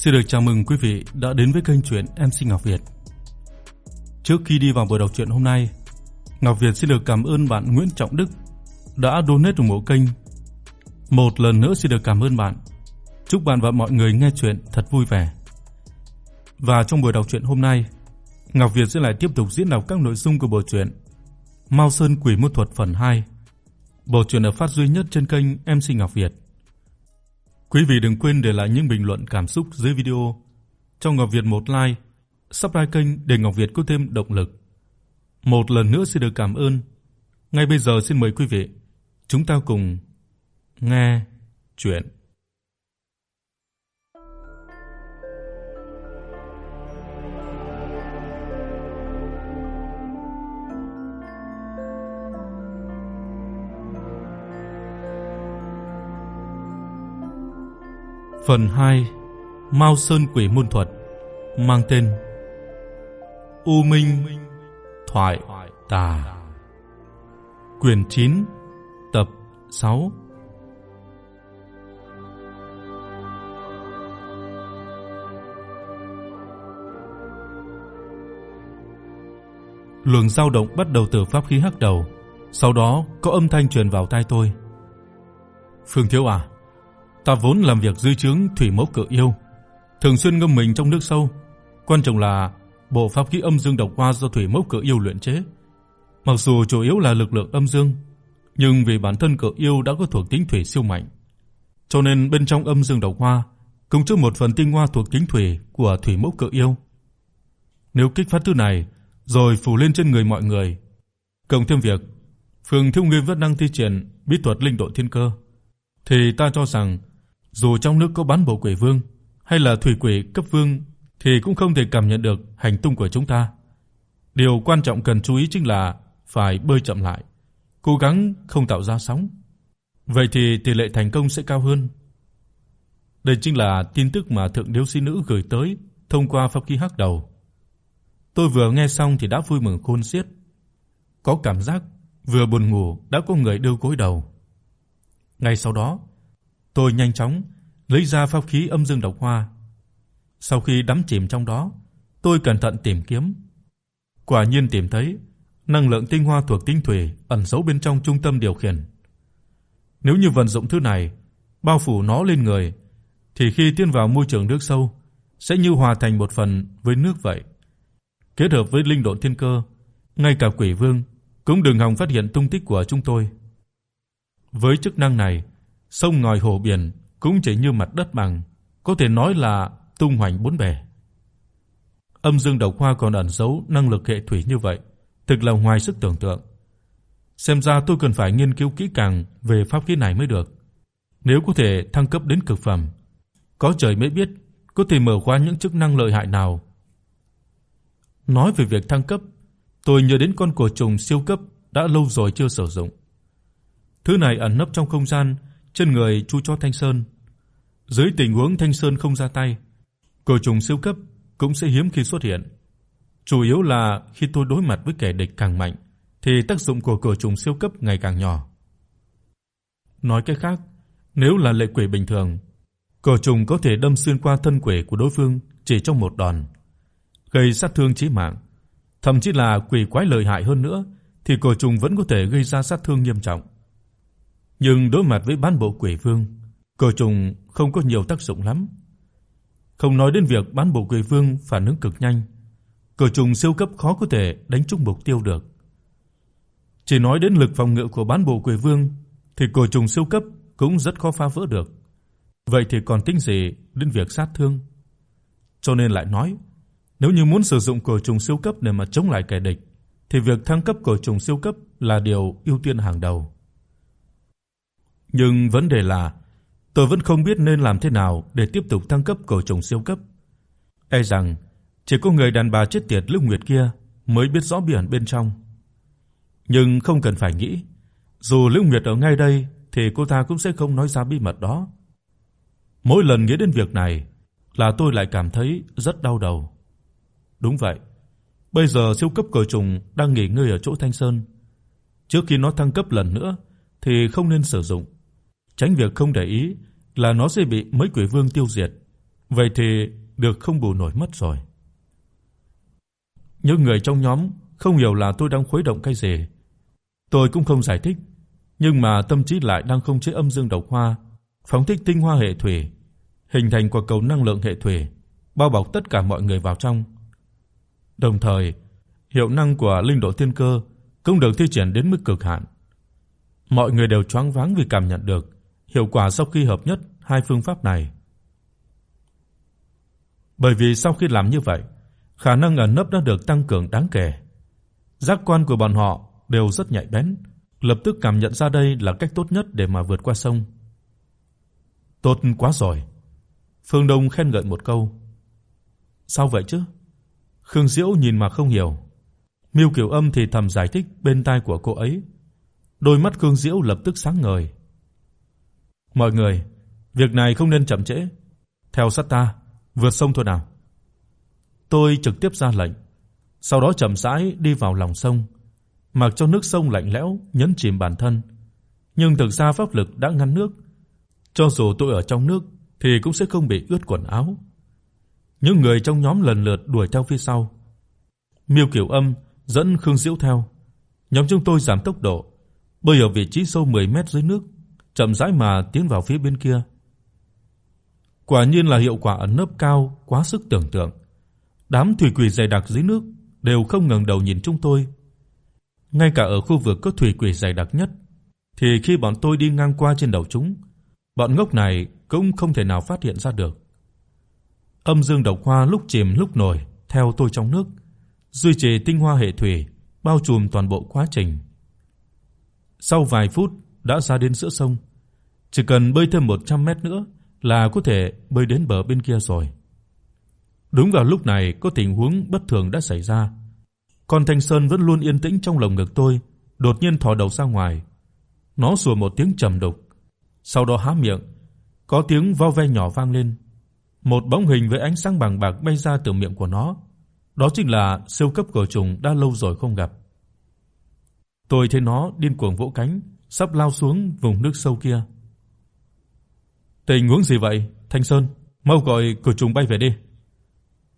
Xin được chào mừng quý vị đã đến với kênh truyện MC Ngọc Việt. Trước khi đi vào buổi đọc truyện hôm nay, Ngọc Việt xin được cảm ơn bạn Nguyễn Trọng Đức đã donate ủng hộ kênh. Một lần nữa xin được cảm ơn bạn. Chúc bạn và mọi người nghe truyện thật vui vẻ. Và trong buổi đọc truyện hôm nay, Ngọc Việt sẽ lại tiếp tục diễn đọc các nội dung của bộ truyện Mao Sơn Quỷ Môn Thuật phần 2. Bộ truyện được phát duy nhất trên kênh MC Ngọc Việt. Quý vị đừng quên để lại những bình luận cảm xúc dưới video. Cho Ngọc Việt một like, subscribe kênh để Ngọc Việt có thêm động lực. Một lần nữa xin được cảm ơn. Ngay bây giờ xin mời quý vị chúng ta cùng nghe truyện Phần 2: Mao Sơn Quỷ môn thuật mang tên U Minh Thoại Tà. Quyển 9, tập 6. Luồng dao động bắt đầu từ pháp khí hắc đầu, sau đó có âm thanh truyền vào tai tôi. "Phương Thiếu à, Ta vốn làm việc dưới trướng thủy mẫu cự yêu, thường xuyên ngâm mình trong nước sâu, quan trọng là bộ pháp khí âm dương độc hoa do thủy mẫu cự yêu luyện chế. Mặc dù chủ yếu là lực lượng âm dương, nhưng vì bản thân cự yêu đã có thuộc tính thủy siêu mạnh, cho nên bên trong âm dương độc hoa cũng chứa một phần tinh hoa thuộc tính thủy của thủy mẫu cự yêu. Nếu kích phát thứ này rồi phủ lên trên người mọi người, cộng thêm việc Phương Thiếu Nguyên vẫn đang thi triển bí thuật linh độ thiên cơ, thì ta cho rằng dù trong nước có bán bộ quỷ vương hay là thủy quỷ cấp vương thì cũng không thể cảm nhận được hành tung của chúng ta. Điều quan trọng cần chú ý chính là phải bơi chậm lại, cố gắng không tạo ra sóng. Vậy thì tỷ lệ thành công sẽ cao hơn. Đây chính là tin tức mà thượng điếu sĩ nữ gửi tới thông qua pháp khí hắc đầu. Tôi vừa nghe xong thì đã vui mừng khôn xiết. Có cảm giác vừa buồn ngủ đã có người đưa gối đầu. Ngay sau đó, tôi nhanh chóng lấy ra pháp khí âm dương độc hoa. Sau khi đắm chìm trong đó, tôi cẩn thận tìm kiếm. Quả nhiên tìm thấy năng lượng tinh hoa thuộc tinh thủy ẩn giấu bên trong trung tâm điều khiển. Nếu như vận dụng thứ này, bao phủ nó lên người, thì khi tiến vào môi trường nước sâu sẽ như hòa thành một phần với nước vậy. Kết hợp với linh độn thiên cơ, ngay cả quỷ vương cũng đừng hòng phát hiện tung tích của chúng tôi. Với chức năng này, sông ngòi hồ biển cũng chỉ như mặt đất bằng, có thể nói là tung hoành bốn bề. Âm dương độc hoa còn ẩn giấu năng lực hệ thủy như vậy, thực là ngoài sức tưởng tượng. Xem ra tôi cần phải nghiên cứu kỹ càng về pháp khí này mới được. Nếu có thể thăng cấp đến cực phẩm, có trời mới biết có thể mở khóa những chức năng lợi hại nào. Nói về việc thăng cấp, tôi nhớ đến con cổ trùng siêu cấp đã lâu rồi chưa sử dụng. Thứ này ẩn nấp trong không gian trên người Chu Cho Thanh Sơn. Dưới tình huống Thanh Sơn không ra tay, cổ trùng siêu cấp cũng sẽ hiếm khi xuất hiện. Chủ yếu là khi tôi đối mặt với kẻ địch càng mạnh thì tác dụng của cổ trùng siêu cấp ngày càng nhỏ. Nói cách khác, nếu là lệ quỷ bình thường, cổ trùng có thể đâm xuyên qua thân quỷ của đối phương chỉ trong một đòn, gây sát thương chí mạng. Thậm chí là quỷ quái lợi hại hơn nữa thì cổ trùng vẫn có thể gây ra sát thương nghiêm trọng. Nhưng đối mặt với bán bộ quỷ vương, cờ trùng không có nhiều tác dụng lắm. Không nói đến việc bán bộ quỷ vương phản ứng cực nhanh, cờ trùng siêu cấp khó có thể đánh trúng mục tiêu được. Chỉ nói đến lực phòng ngự của bán bộ quỷ vương thì cờ trùng siêu cấp cũng rất khó phá vỡ được. Vậy thì còn tính gì đến việc sát thương? Cho nên lại nói, nếu như muốn sử dụng cờ trùng siêu cấp để mà chống lại kẻ địch thì việc thăng cấp cờ trùng siêu cấp là điều ưu tiên hàng đầu. Nhưng vấn đề là tôi vẫn không biết nên làm thế nào để tiếp tục thăng cấp cổ trùng siêu cấp. E rằng chỉ có người đàn bà chết tiệt Lục Nguyệt kia mới biết rõ biển bên trong. Nhưng không cần phải nghĩ, dù Lục Nguyệt ở ngay đây thì cô ta cũng sẽ không nói ra bí mật đó. Mỗi lần nghĩ đến việc này là tôi lại cảm thấy rất đau đầu. Đúng vậy. Bây giờ siêu cấp cổ trùng đang nghỉ ngơi ở chỗ Thanh Sơn. Trước khi nó thăng cấp lần nữa thì không nên sử dụng tránh việc không để ý là nó sẽ bị mấy quỷ vương tiêu diệt. Vậy thì được không bù nổi mất rồi. Những người trong nhóm không hiểu là tôi đang khuấy động cái gì. Tôi cũng không giải thích, nhưng mà tâm trí lại đang không chế âm dương độc hoa, phóng thích tinh hoa hệ thủy, hình thành quả cầu năng lượng hệ thủy, bao bọc tất cả mọi người vào trong. Đồng thời, hiệu năng của linh độ thiên cơ cũng được thi triển đến mức cực hạn. Mọi người đều choáng váng vì cảm nhận được hiệu quả sau khi hợp nhất hai phương pháp này. Bởi vì sau khi làm như vậy, khả năng ẩn nấp đã được tăng cường đáng kể. Giác quan của bọn họ đều rất nhạy bén, lập tức cảm nhận ra đây là cách tốt nhất để mà vượt qua sông. Tốt quá rồi. Phương Đông khen ngợi một câu. Sao vậy chứ? Khương Diễu nhìn mà không hiểu. Miêu Kiều Âm thì thầm giải thích bên tai của cô ấy. Đôi mắt Khương Diễu lập tức sáng ngời. Mọi người, việc này không nên chậm trễ. Theo sát ta, vượt sông thôi nào. Tôi trực tiếp ra lệnh, sau đó chậm rãi đi vào lòng sông, mặc cho nước sông lạnh lẽo nhấn chìm bản thân. Nhưng thực ra pháp lực đã ngăn nước, cho dù tôi ở trong nước thì cũng sẽ không bị ướt quần áo. Những người trong nhóm lần lượt đuổi theo phía sau. Miêu Kiều Âm dẫn Khương Diễu theo. Nhóm chúng tôi giảm tốc độ, bơi ở vị trí sâu 10 mét dưới nước, chậm rãi mà tiến vào phía bên kia. Quả nhiên là hiệu quả ẩn nấp cao quá sức tưởng tượng. Đám thủy quỷ dày đặc dưới nước đều không ngẩng đầu nhìn chúng tôi. Ngay cả ở khu vực có thủy quỷ dày đặc nhất, thì khi bọn tôi đi ngang qua trên đầu chúng, bọn ngốc này cũng không thể nào phát hiện ra được. Âm dương độc hoa lúc chìm lúc nổi theo tôi trong nước, duy trì tinh hoa hệ thủy bao trùm toàn bộ quá trình. Sau vài phút đã ra đến giữa sông, chỉ cần bơi thêm 100 mét nữa là có thể bơi đến bờ bên kia rồi. Đúng vào lúc này có tình huống bất thường đã xảy ra. Con Thanh Sơn vẫn luôn yên tĩnh trong lồng ngực tôi, đột nhiên thò đầu ra ngoài. Nó sủa một tiếng trầm đục, sau đó há miệng, có tiếng vo ve nhỏ vang lên. Một bóng hình với ánh sáng bằng bạc bay ra từ miệng của nó. Đó chính là siêu cấp cờ trùng đã lâu rồi không gặp. Tôi thấy nó điên cuồng vỗ cánh, sắp lao xuống vùng nước sâu kia. Tình huống gì vậy, Thanh Sơn? Mau gọi cửa trùng bay về đi.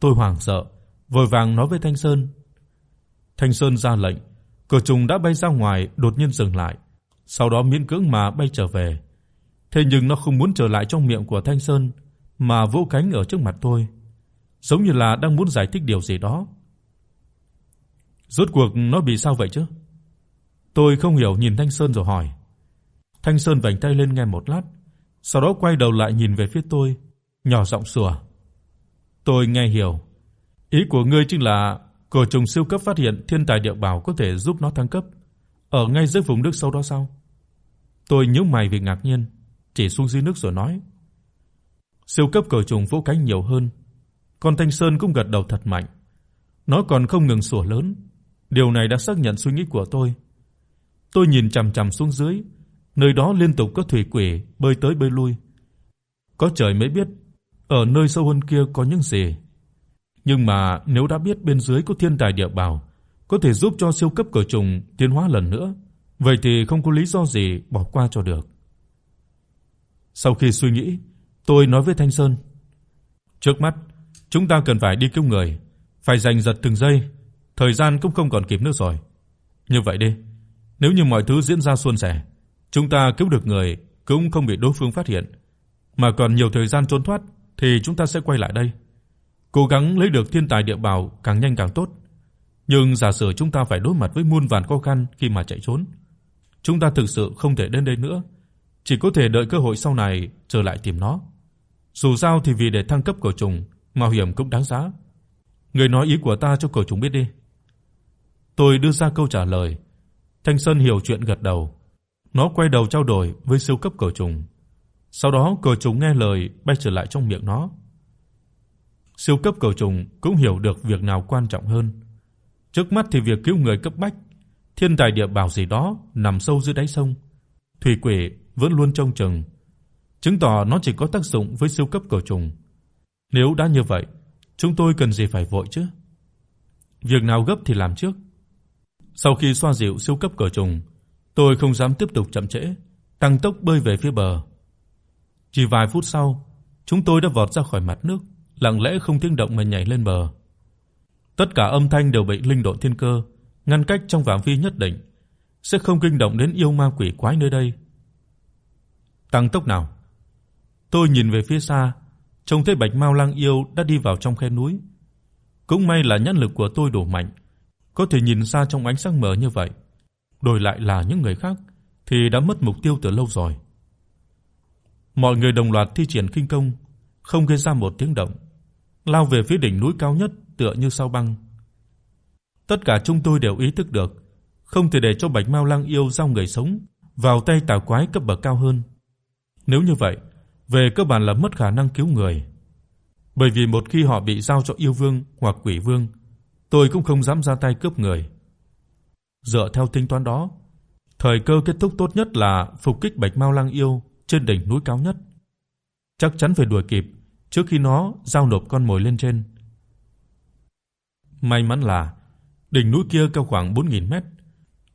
Tôi hoảng sợ, vội vàng nói với Thanh Sơn. Thanh Sơn ra lệnh, cửa trùng đã bay ra ngoài đột nhiên dừng lại, sau đó miễn cưỡng mà bay trở về. Thế nhưng nó không muốn trở lại trong miệng của Thanh Sơn mà vỗ cánh ở trước mặt tôi, giống như là đang muốn giải thích điều gì đó. Rốt cuộc nó bị sao vậy chứ? Tôi không hiểu nhìn Thanh Sơn rồi hỏi. Thanh Sơn vành tay lên nghe một lát, sau đó quay đầu lại nhìn về phía tôi, nhỏ giọng sủa. Tôi nghe hiểu. Ý của ngươi chính là cổ trùng siêu cấp phát hiện thiên tài địa bảo có thể giúp nó thăng cấp ở ngay dưới vùng nước sâu đó sao? Tôi nhíu mày vì ngạc nhiên, chỉ xuống dưới nước rồi nói. Siêu cấp cờ trùng vỗ cánh nhiều hơn. Con Thanh Sơn cũng gật đầu thật mạnh. Nó còn không ngừng sủa lớn. Điều này đã xác nhận suy nghĩ của tôi. Tôi nhìn chằm chằm xuống dưới, nơi đó liên tục có thủy quỷ bơi tới bơi lui. Có trời mới biết ở nơi sâu hơn kia có những gì. Nhưng mà nếu đã biết bên dưới có thiên tài địa bảo, có thể giúp cho siêu cấp cờ trùng tiến hóa lần nữa, vậy thì không có lý do gì bỏ qua cho được. Sau khi suy nghĩ, tôi nói với Thanh Sơn, trước mắt chúng ta cần phải đi cứu người, phải giành giật từng giây, thời gian cũng không còn kịp nữa rồi. Như vậy đi, nếu như mọi thứ diễn ra suôn sẻ, chúng ta cứu được người cũng không bị đối phương phát hiện, mà còn nhiều thời gian trốn thoát thì chúng ta sẽ quay lại đây. Cố gắng lấy được thiên tài địa bảo càng nhanh càng tốt. Nhưng giả sử chúng ta phải đối mặt với muôn vàn khó khăn khi mà chạy trốn, chúng ta thực sự không thể đến đây nữa, chỉ có thể đợi cơ hội sau này trở lại tìm nó. Dù sao thì vì để thăng cấp của trùng, mạo hiểm cũng đáng giá. Người nói ý của ta cho cổ trùng biết đi. Tôi đưa ra câu trả lời. Thanh Sơn hiểu chuyện gật đầu. Nó quay đầu trao đổi với siêu cấp cờ trùng. Sau đó cờ trùng nghe lời bay trở lại trong miệng nó. Siêu cấp cờ trùng cũng hiểu được việc nào quan trọng hơn. Trước mắt thì việc cứu người cấp bách, thiên tài địa bảo gì đó nằm sâu dưới đáy sông. Thủy quỷ vẫn luôn trông chừng, chứng tỏ nó chỉ có tác dụng với siêu cấp cờ trùng. Nếu đã như vậy, chúng tôi cần gì phải vội chứ? Việc nào gấp thì làm trước. Sau khi xoa dịu siêu cấp cờ trùng, tôi không dám tiếp tục chậm trễ, tăng tốc bơi về phía bờ. Chỉ vài phút sau, chúng tôi đã vọt ra khỏi mặt nước, lặng lẽ không tiếng động mà nhảy lên bờ. Tất cả âm thanh đều bị linh độn thiên cơ ngăn cách trong phạm vi nhất định, sẽ không kinh động đến yêu ma quỷ quái nơi đây. Tăng tốc nào. Tôi nhìn về phía xa, trông thấy Bạch Mao Lang yêu đã đi vào trong khe núi. Cũng may là nhãn lực của tôi đủ mạnh, có thể nhìn xa trong ánh sáng mờ như vậy. Đổi lại là những người khác thì đã mất mục tiêu từ lâu rồi. Mọi người đồng loạt thi triển kinh công, không gây ra một tiếng động, lao về phía đỉnh núi cao nhất tựa như sao băng. Tất cả chúng tôi đều ý thức được, không thể để cho Bạch Mao Lang yêu giao người sống vào tay tà quái cấp bậc cao hơn. Nếu như vậy, về cơ bản là mất khả năng cứu người. Bởi vì một khi họ bị giao cho yêu vương hoặc quỷ vương, tôi cũng không dám ra tay cướp người. Dựa theo tính toán đó, thời cơ kết thúc tốt nhất là phục kích Bạch Mao Lang yêu trên đỉnh núi cao nhất. Chắc chắn phải đuổi kịp trước khi nó giao nộp con mồi lên trên. May mắn là đỉnh núi kia cao khoảng 4000 mét,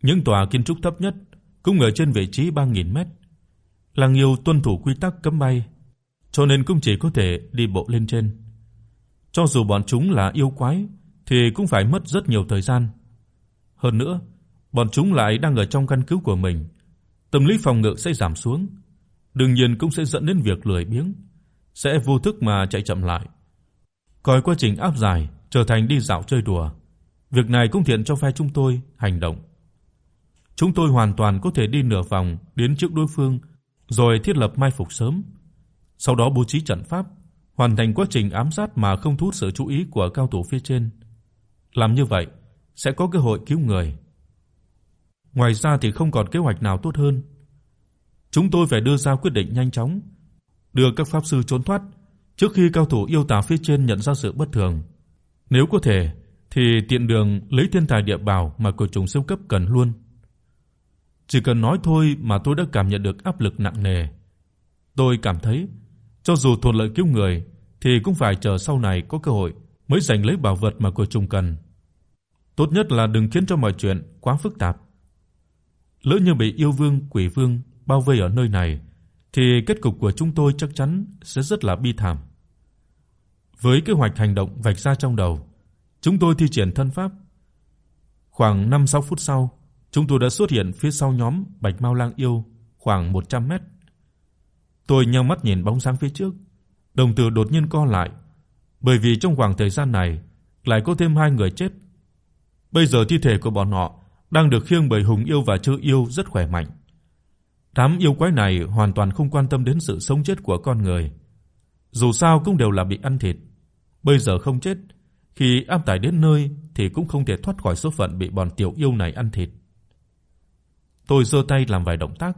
những tòa kiến trúc thấp nhất cũng ở trên vị trí 3000 mét. Lăng Yêu tuân thủ quy tắc cấm bay, cho nên cũng chỉ có thể đi bộ lên trên. Cho dù bọn chúng là yêu quái thì cũng phải mất rất nhiều thời gian. Hơn nữa, bọn chúng lại đang ở trong căn cứ của mình, tâm lý phòng ngự sẽ giảm xuống, đương nhiên cũng sẽ dẫn đến việc lười biếng, sẽ vô thức mà chạy chậm lại. Coi quá trình áp giải trở thành đi dạo chơi đùa. Việc này cũng thiện cho phe chúng tôi hành động. Chúng tôi hoàn toàn có thể đi nửa vòng đến trước đối phương rồi thiết lập mai phục sớm, sau đó bố trí trận pháp, hoàn thành quá trình ám sát mà không thu hút sự chú ý của cao thủ phía trên. Làm như vậy sẽ có cơ hội cứu người. Ngoài ra thì không còn kế hoạch nào tốt hơn. Chúng tôi phải đưa ra quyết định nhanh chóng, đưa các pháp sư trốn thoát trước khi cao thủ yêu tà phía trên nhận ra sự bất thường. Nếu có thể thì tiện đường lấy thiên tài địa bảo mà cổ trùng siêu cấp cần luôn. Chỉ cần nói thôi mà tôi đã cảm nhận được áp lực nặng nề. Tôi cảm thấy cho dù thuận lợi cứu người thì cũng phải chờ sau này có cơ hội mới giành lấy bảo vật mà cổ trùng cần. Tốt nhất là đừng khiến cho mọi chuyện quá phức tạp. Lỡ như bị yêu vương, quỷ vương bao vây ở nơi này thì kết cục của chúng tôi chắc chắn sẽ rất là bi thảm. Với kế hoạch hành động vạch ra trong đầu, chúng tôi thi triển thân pháp. Khoảng 5-6 phút sau, chúng tôi đã xuất hiện phía sau nhóm Bạch Mao Lang yêu khoảng 100 mét. Tôi nheo mắt nhìn bóng dáng phía trước, đồng tử đột nhiên co lại, bởi vì trong khoảng thời gian này lại có thêm hai người chết. Bây giờ thi thể của bọn họ đang được khiêng bởi hùng yêu và chư yêu rất khỏe mạnh. Đám yêu quái này hoàn toàn không quan tâm đến sự sống chết của con người. Dù sao cũng đều là bị ăn thịt, bây giờ không chết, khi áp tải đến nơi thì cũng không thể thoát khỏi số phận bị bọn tiểu yêu này ăn thịt. Tôi giơ tay làm vài động tác,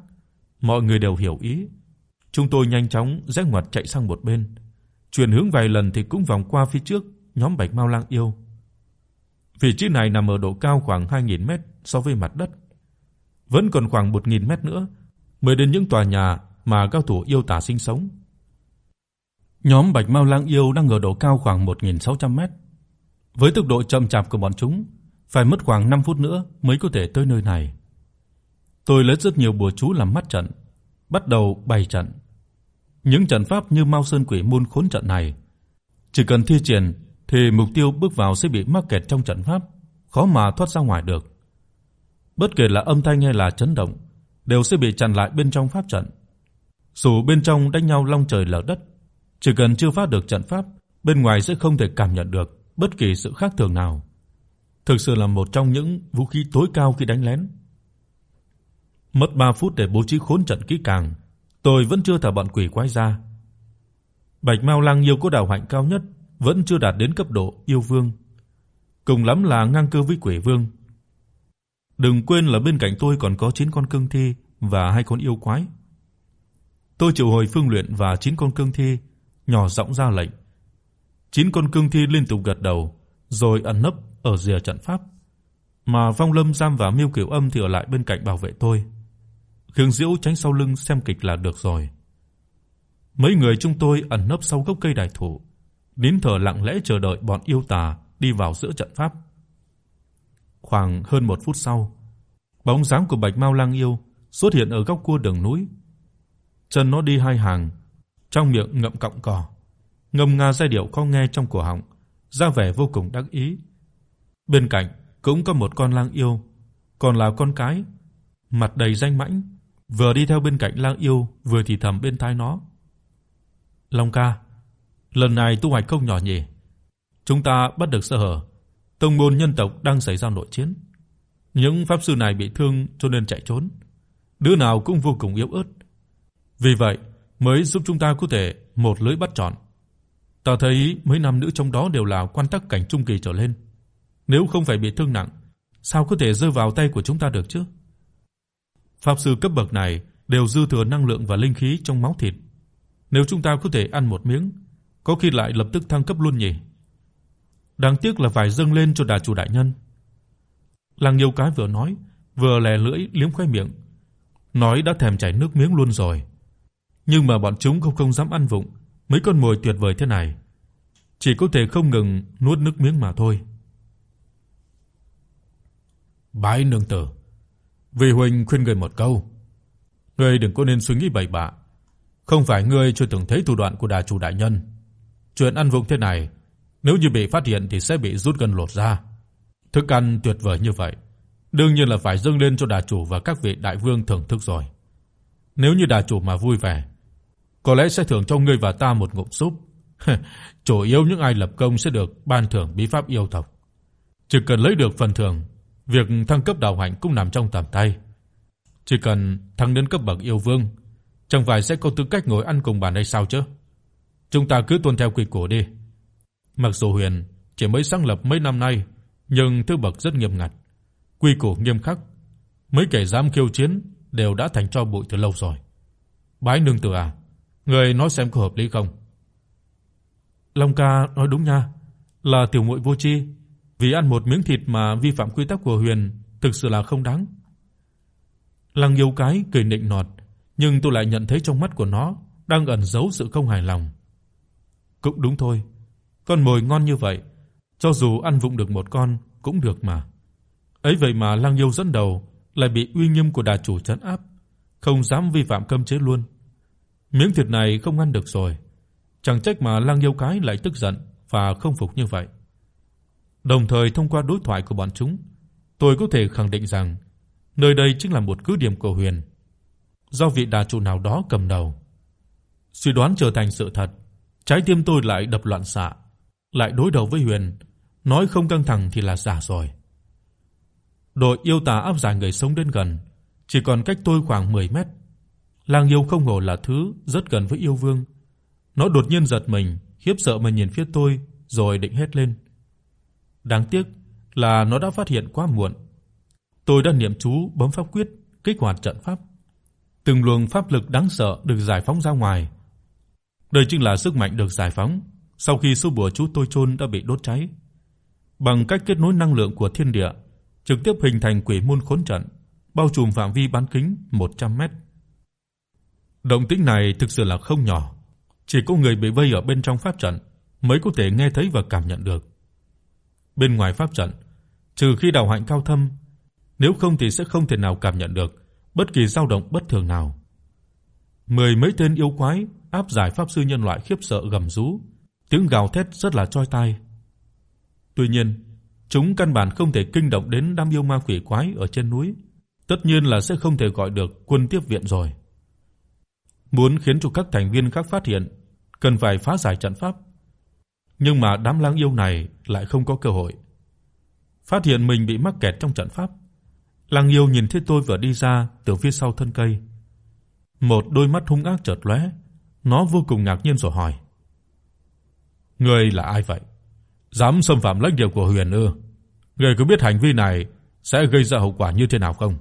mọi người đều hiểu ý. Chúng tôi nhanh chóng rẽ ngoặt chạy sang một bên, chuyển hướng vài lần thì cũng vòng qua phía trước nhóm Bạch Mao Lang yêu. Vị trí này nằm ở độ cao khoảng 2000 mét so với mặt đất. Vẫn còn khoảng 1000 mét nữa mới đến những tòa nhà mà cao thủ yêu tà sinh sống. Nhóm Bạch Mao Lang yêu đang ở độ cao khoảng 1600 mét. Với tốc độ chậm chạp của bọn chúng, phải mất khoảng 5 phút nữa mới có thể tới nơi này. Tôi lấy rất nhiều bùa chú làm mắt trận, bắt đầu bày trận. Những trận pháp như Mao Sơn Quỷ môn khốn trận này, chỉ cần thi triển thì mục tiêu bước vào sẽ bị mắc kẹt trong trận pháp, khó mà thoát ra ngoài được. Bất kể là âm thanh hay là chấn động, đều sẽ bị chặn lại bên trong pháp trận. Dù bên trong đánh nhau long trời lở đất, chỉ cần chưa phá được trận pháp, bên ngoài sẽ không thể cảm nhận được bất kỳ sự khác thường nào. Thực sự là một trong những vũ khí tối cao khi đánh lén. Mất 3 phút để bố trí khốn trận kỹ càng, tôi vẫn chưa thả bọn quỷ quái ra. Bạch Mao Lang yêu có đạo hạnh cao nhất, vẫn chưa đạt đến cấp độ yêu vương. Cùng lắm là ngang cơ với quỷ vương. Đừng quên là bên cạnh tôi còn có 9 con cương thi và hai con yêu quái. Tôi triệu hồi phương luyện và 9 con cương thi nhỏ giọng ra lệnh. Chín con cương thi liên tục gật đầu, rồi ẩn nấp ở rìa trận pháp, mà vong Lâm Giam và Miêu Kiều Âm thì ở lại bên cạnh bảo vệ tôi. Khương Diễu tránh sau lưng xem kịch là được rồi. Mấy người chúng tôi ẩn nấp sau gốc cây đại thụ, nín thở lặng lẽ chờ đợi bọn yêu tà đi vào giữa trận pháp. Khoảng hơn một phút sau, bóng dáng của Bạch Mao Lang yêu xuất hiện ở góc cua đường núi. Chân nó đi hai hàng, trong miệng ngậm cọng cỏ, ngâm nga giai điệu khó nghe trong cổ họng, ra vẻ vô cùng đắc ý. Bên cạnh cũng có một con lang yêu, còn là con cái, mặt đầy danh mãnh, vừa đi theo bên cạnh lang yêu, vừa thì thầm bên tai nó. Long ca, lần này tu hoạch không nhỏ nhỉ? Chúng ta bắt được sơ hở, tông môn nhân tộc đang xảy ra nội chiến. Những pháp sư này bị thương cho nên chạy trốn. Đứa nào cũng vô cùng yếu ớt. Vì vậy mới giúp chúng ta có thể một lưới bắt trọn. Ta thấy mấy nam nữ trong đó đều là quan tắc cảnh trung kỳ trở lên. Nếu không phải bị thương nặng, sao có thể rơi vào tay của chúng ta được chứ? Pháp sư cấp bậc này đều dư thừa năng lượng và linh khí trong máu thịt. Nếu chúng ta có thể ăn một miếng, có khi lại lập tức thăng cấp luôn nhỉ. Đáng tiếc là phải dâng lên cho đà chủ đại nhân. Lăng Nhiêu cái vừa nói, vừa lè lưỡi liếm khóe miệng, nói đã thèm chảy nước miếng luôn rồi. Nhưng mà bọn chúng không không dám ăn vụng mấy con mồi tuyệt vời thế này, chỉ có thể không ngừng nuốt nước miếng mà thôi. Bái nương tử, vì huynh khuyên người một câu, ngươi đừng có nên suy nghĩ bậy bạ, không phải ngươi chưa từng thấy thủ đoạn của đà chủ đại nhân. Chuyện ăn vụng thế này, nếu như bị phát hiện thì sẽ bị rút gân lột da. Thức ăn tuyệt vời như vậy, đương nhiên là phải dâng lên cho đà chủ và các vị đại vương thưởng thức rồi. Nếu như đà chủ mà vui vẻ, có lẽ sẽ thưởng cho ngươi và ta một ngụm súp. Chủ yếu những ai lập công sẽ được ban thưởng bí pháp yêu tộc. Chỉ cần lấy được phần thưởng, việc thăng cấp đạo hạnh cũng nằm trong tầm tay. Chỉ cần thăng đến cấp bậc yêu vương, chẳng phải sẽ có tư cách ngồi ăn cùng bàn hay sao chứ? Chúng ta cứ tuân theo quy củ đi. Mặc dù Huyền chỉ mới sáng lập mấy năm nay, nhưng thứ bậc rất nghiêm ngặt, quy củ nghiêm khắc, mấy kẻ dám khiêu chiến đều đã thành tro bụi từ lâu rồi. Bái nương tử à, người nói xem có hợp lý không? Long ca nói đúng nha, là tiểu muội vô tri, vì ăn một miếng thịt mà vi phạm quy tắc của Huyền, thực sự là không đáng. Lăng Diêu cái cười nịnh nọt, nhưng tôi lại nhận thấy trong mắt của nó đang ẩn giấu sự không hài lòng. Cũng đúng thôi, con mồi ngon như vậy, cho dù ăn vụng được một con cũng được mà. Ấy vậy mà Lăng Diêu dẫn đầu lại bị uy nghiêm của đà chủ trấn áp, không dám vi phạm cấm chế luôn. Miếng thịt này không ăn được rồi. Chẳng trách mà Lăng Diêu cái lại tức giận và không phục như vậy. Đồng thời thông qua đối thoại của bọn chúng, tôi có thể khẳng định rằng nơi đây chính là một cứ điểm của Huyền, do vị đà chủ nào đó cầm đầu. Suy đoán trở thành sự thật, trái tim tôi lại đập loạn xạ, lại đối đầu với Huyền, nói không căng thẳng thì là giả rồi. Đội yêu tà áp giải người sống đến gần, chỉ còn cách tôi khoảng 10 mét. Lang yêu không ngờ là thứ rất gần với yêu vương. Nó đột nhiên giật mình, khiếp sợ mà nhìn phía tôi rồi định hét lên. Đáng tiếc là nó đã phát hiện quá muộn. Tôi đã niệm chú bấm pháp quyết, kích hoạt trận pháp. Từng luồng pháp lực đáng sợ được giải phóng ra ngoài. Đây chính là sức mạnh được giải phóng sau khi số bùa chú tôi chôn đã bị đốt cháy. Bằng cách kết nối năng lượng của thiên địa, trực tiếp hình thành quỷ môn khốn trận, bao trùm phạm vi bán kính 100 mét. Động tĩnh này thực sự là không nhỏ, chỉ có người bị vây ở bên trong pháp trận mới có thể nghe thấy và cảm nhận được. Bên ngoài pháp trận, trừ khi đạo hạnh cao thâm, nếu không thì sẽ không thể nào cảm nhận được bất kỳ dao động bất thường nào. Mười mấy tên yêu quái áp giải pháp sư nhân loại khiếp sợ gầm rú, tiếng gào thét rất là chói tai. Tuy nhiên, chúng căn bản không thể kinh động đến đám yêu ma quỷ quái ở trên núi, tất nhiên là sẽ không thể gọi được quân tiếp viện rồi. Muốn khiến cho các thành viên khác phát hiện, cần phải phá giải trận pháp. Nhưng mà đám lang yêu này lại không có cơ hội. Phát hiện mình bị mắc kẹt trong trận pháp, lang yêu nhìn thấy tôi vừa đi ra từ phía sau thân cây. Một đôi mắt hung ác chợt lóe, nó vô cùng ngạc nhiên rồi hỏi: "Ngươi là ai vậy?" dám xâm phạm lãnh địa của Huyền ư? Ngươi có biết hành vi này sẽ gây ra hậu quả như thế nào không?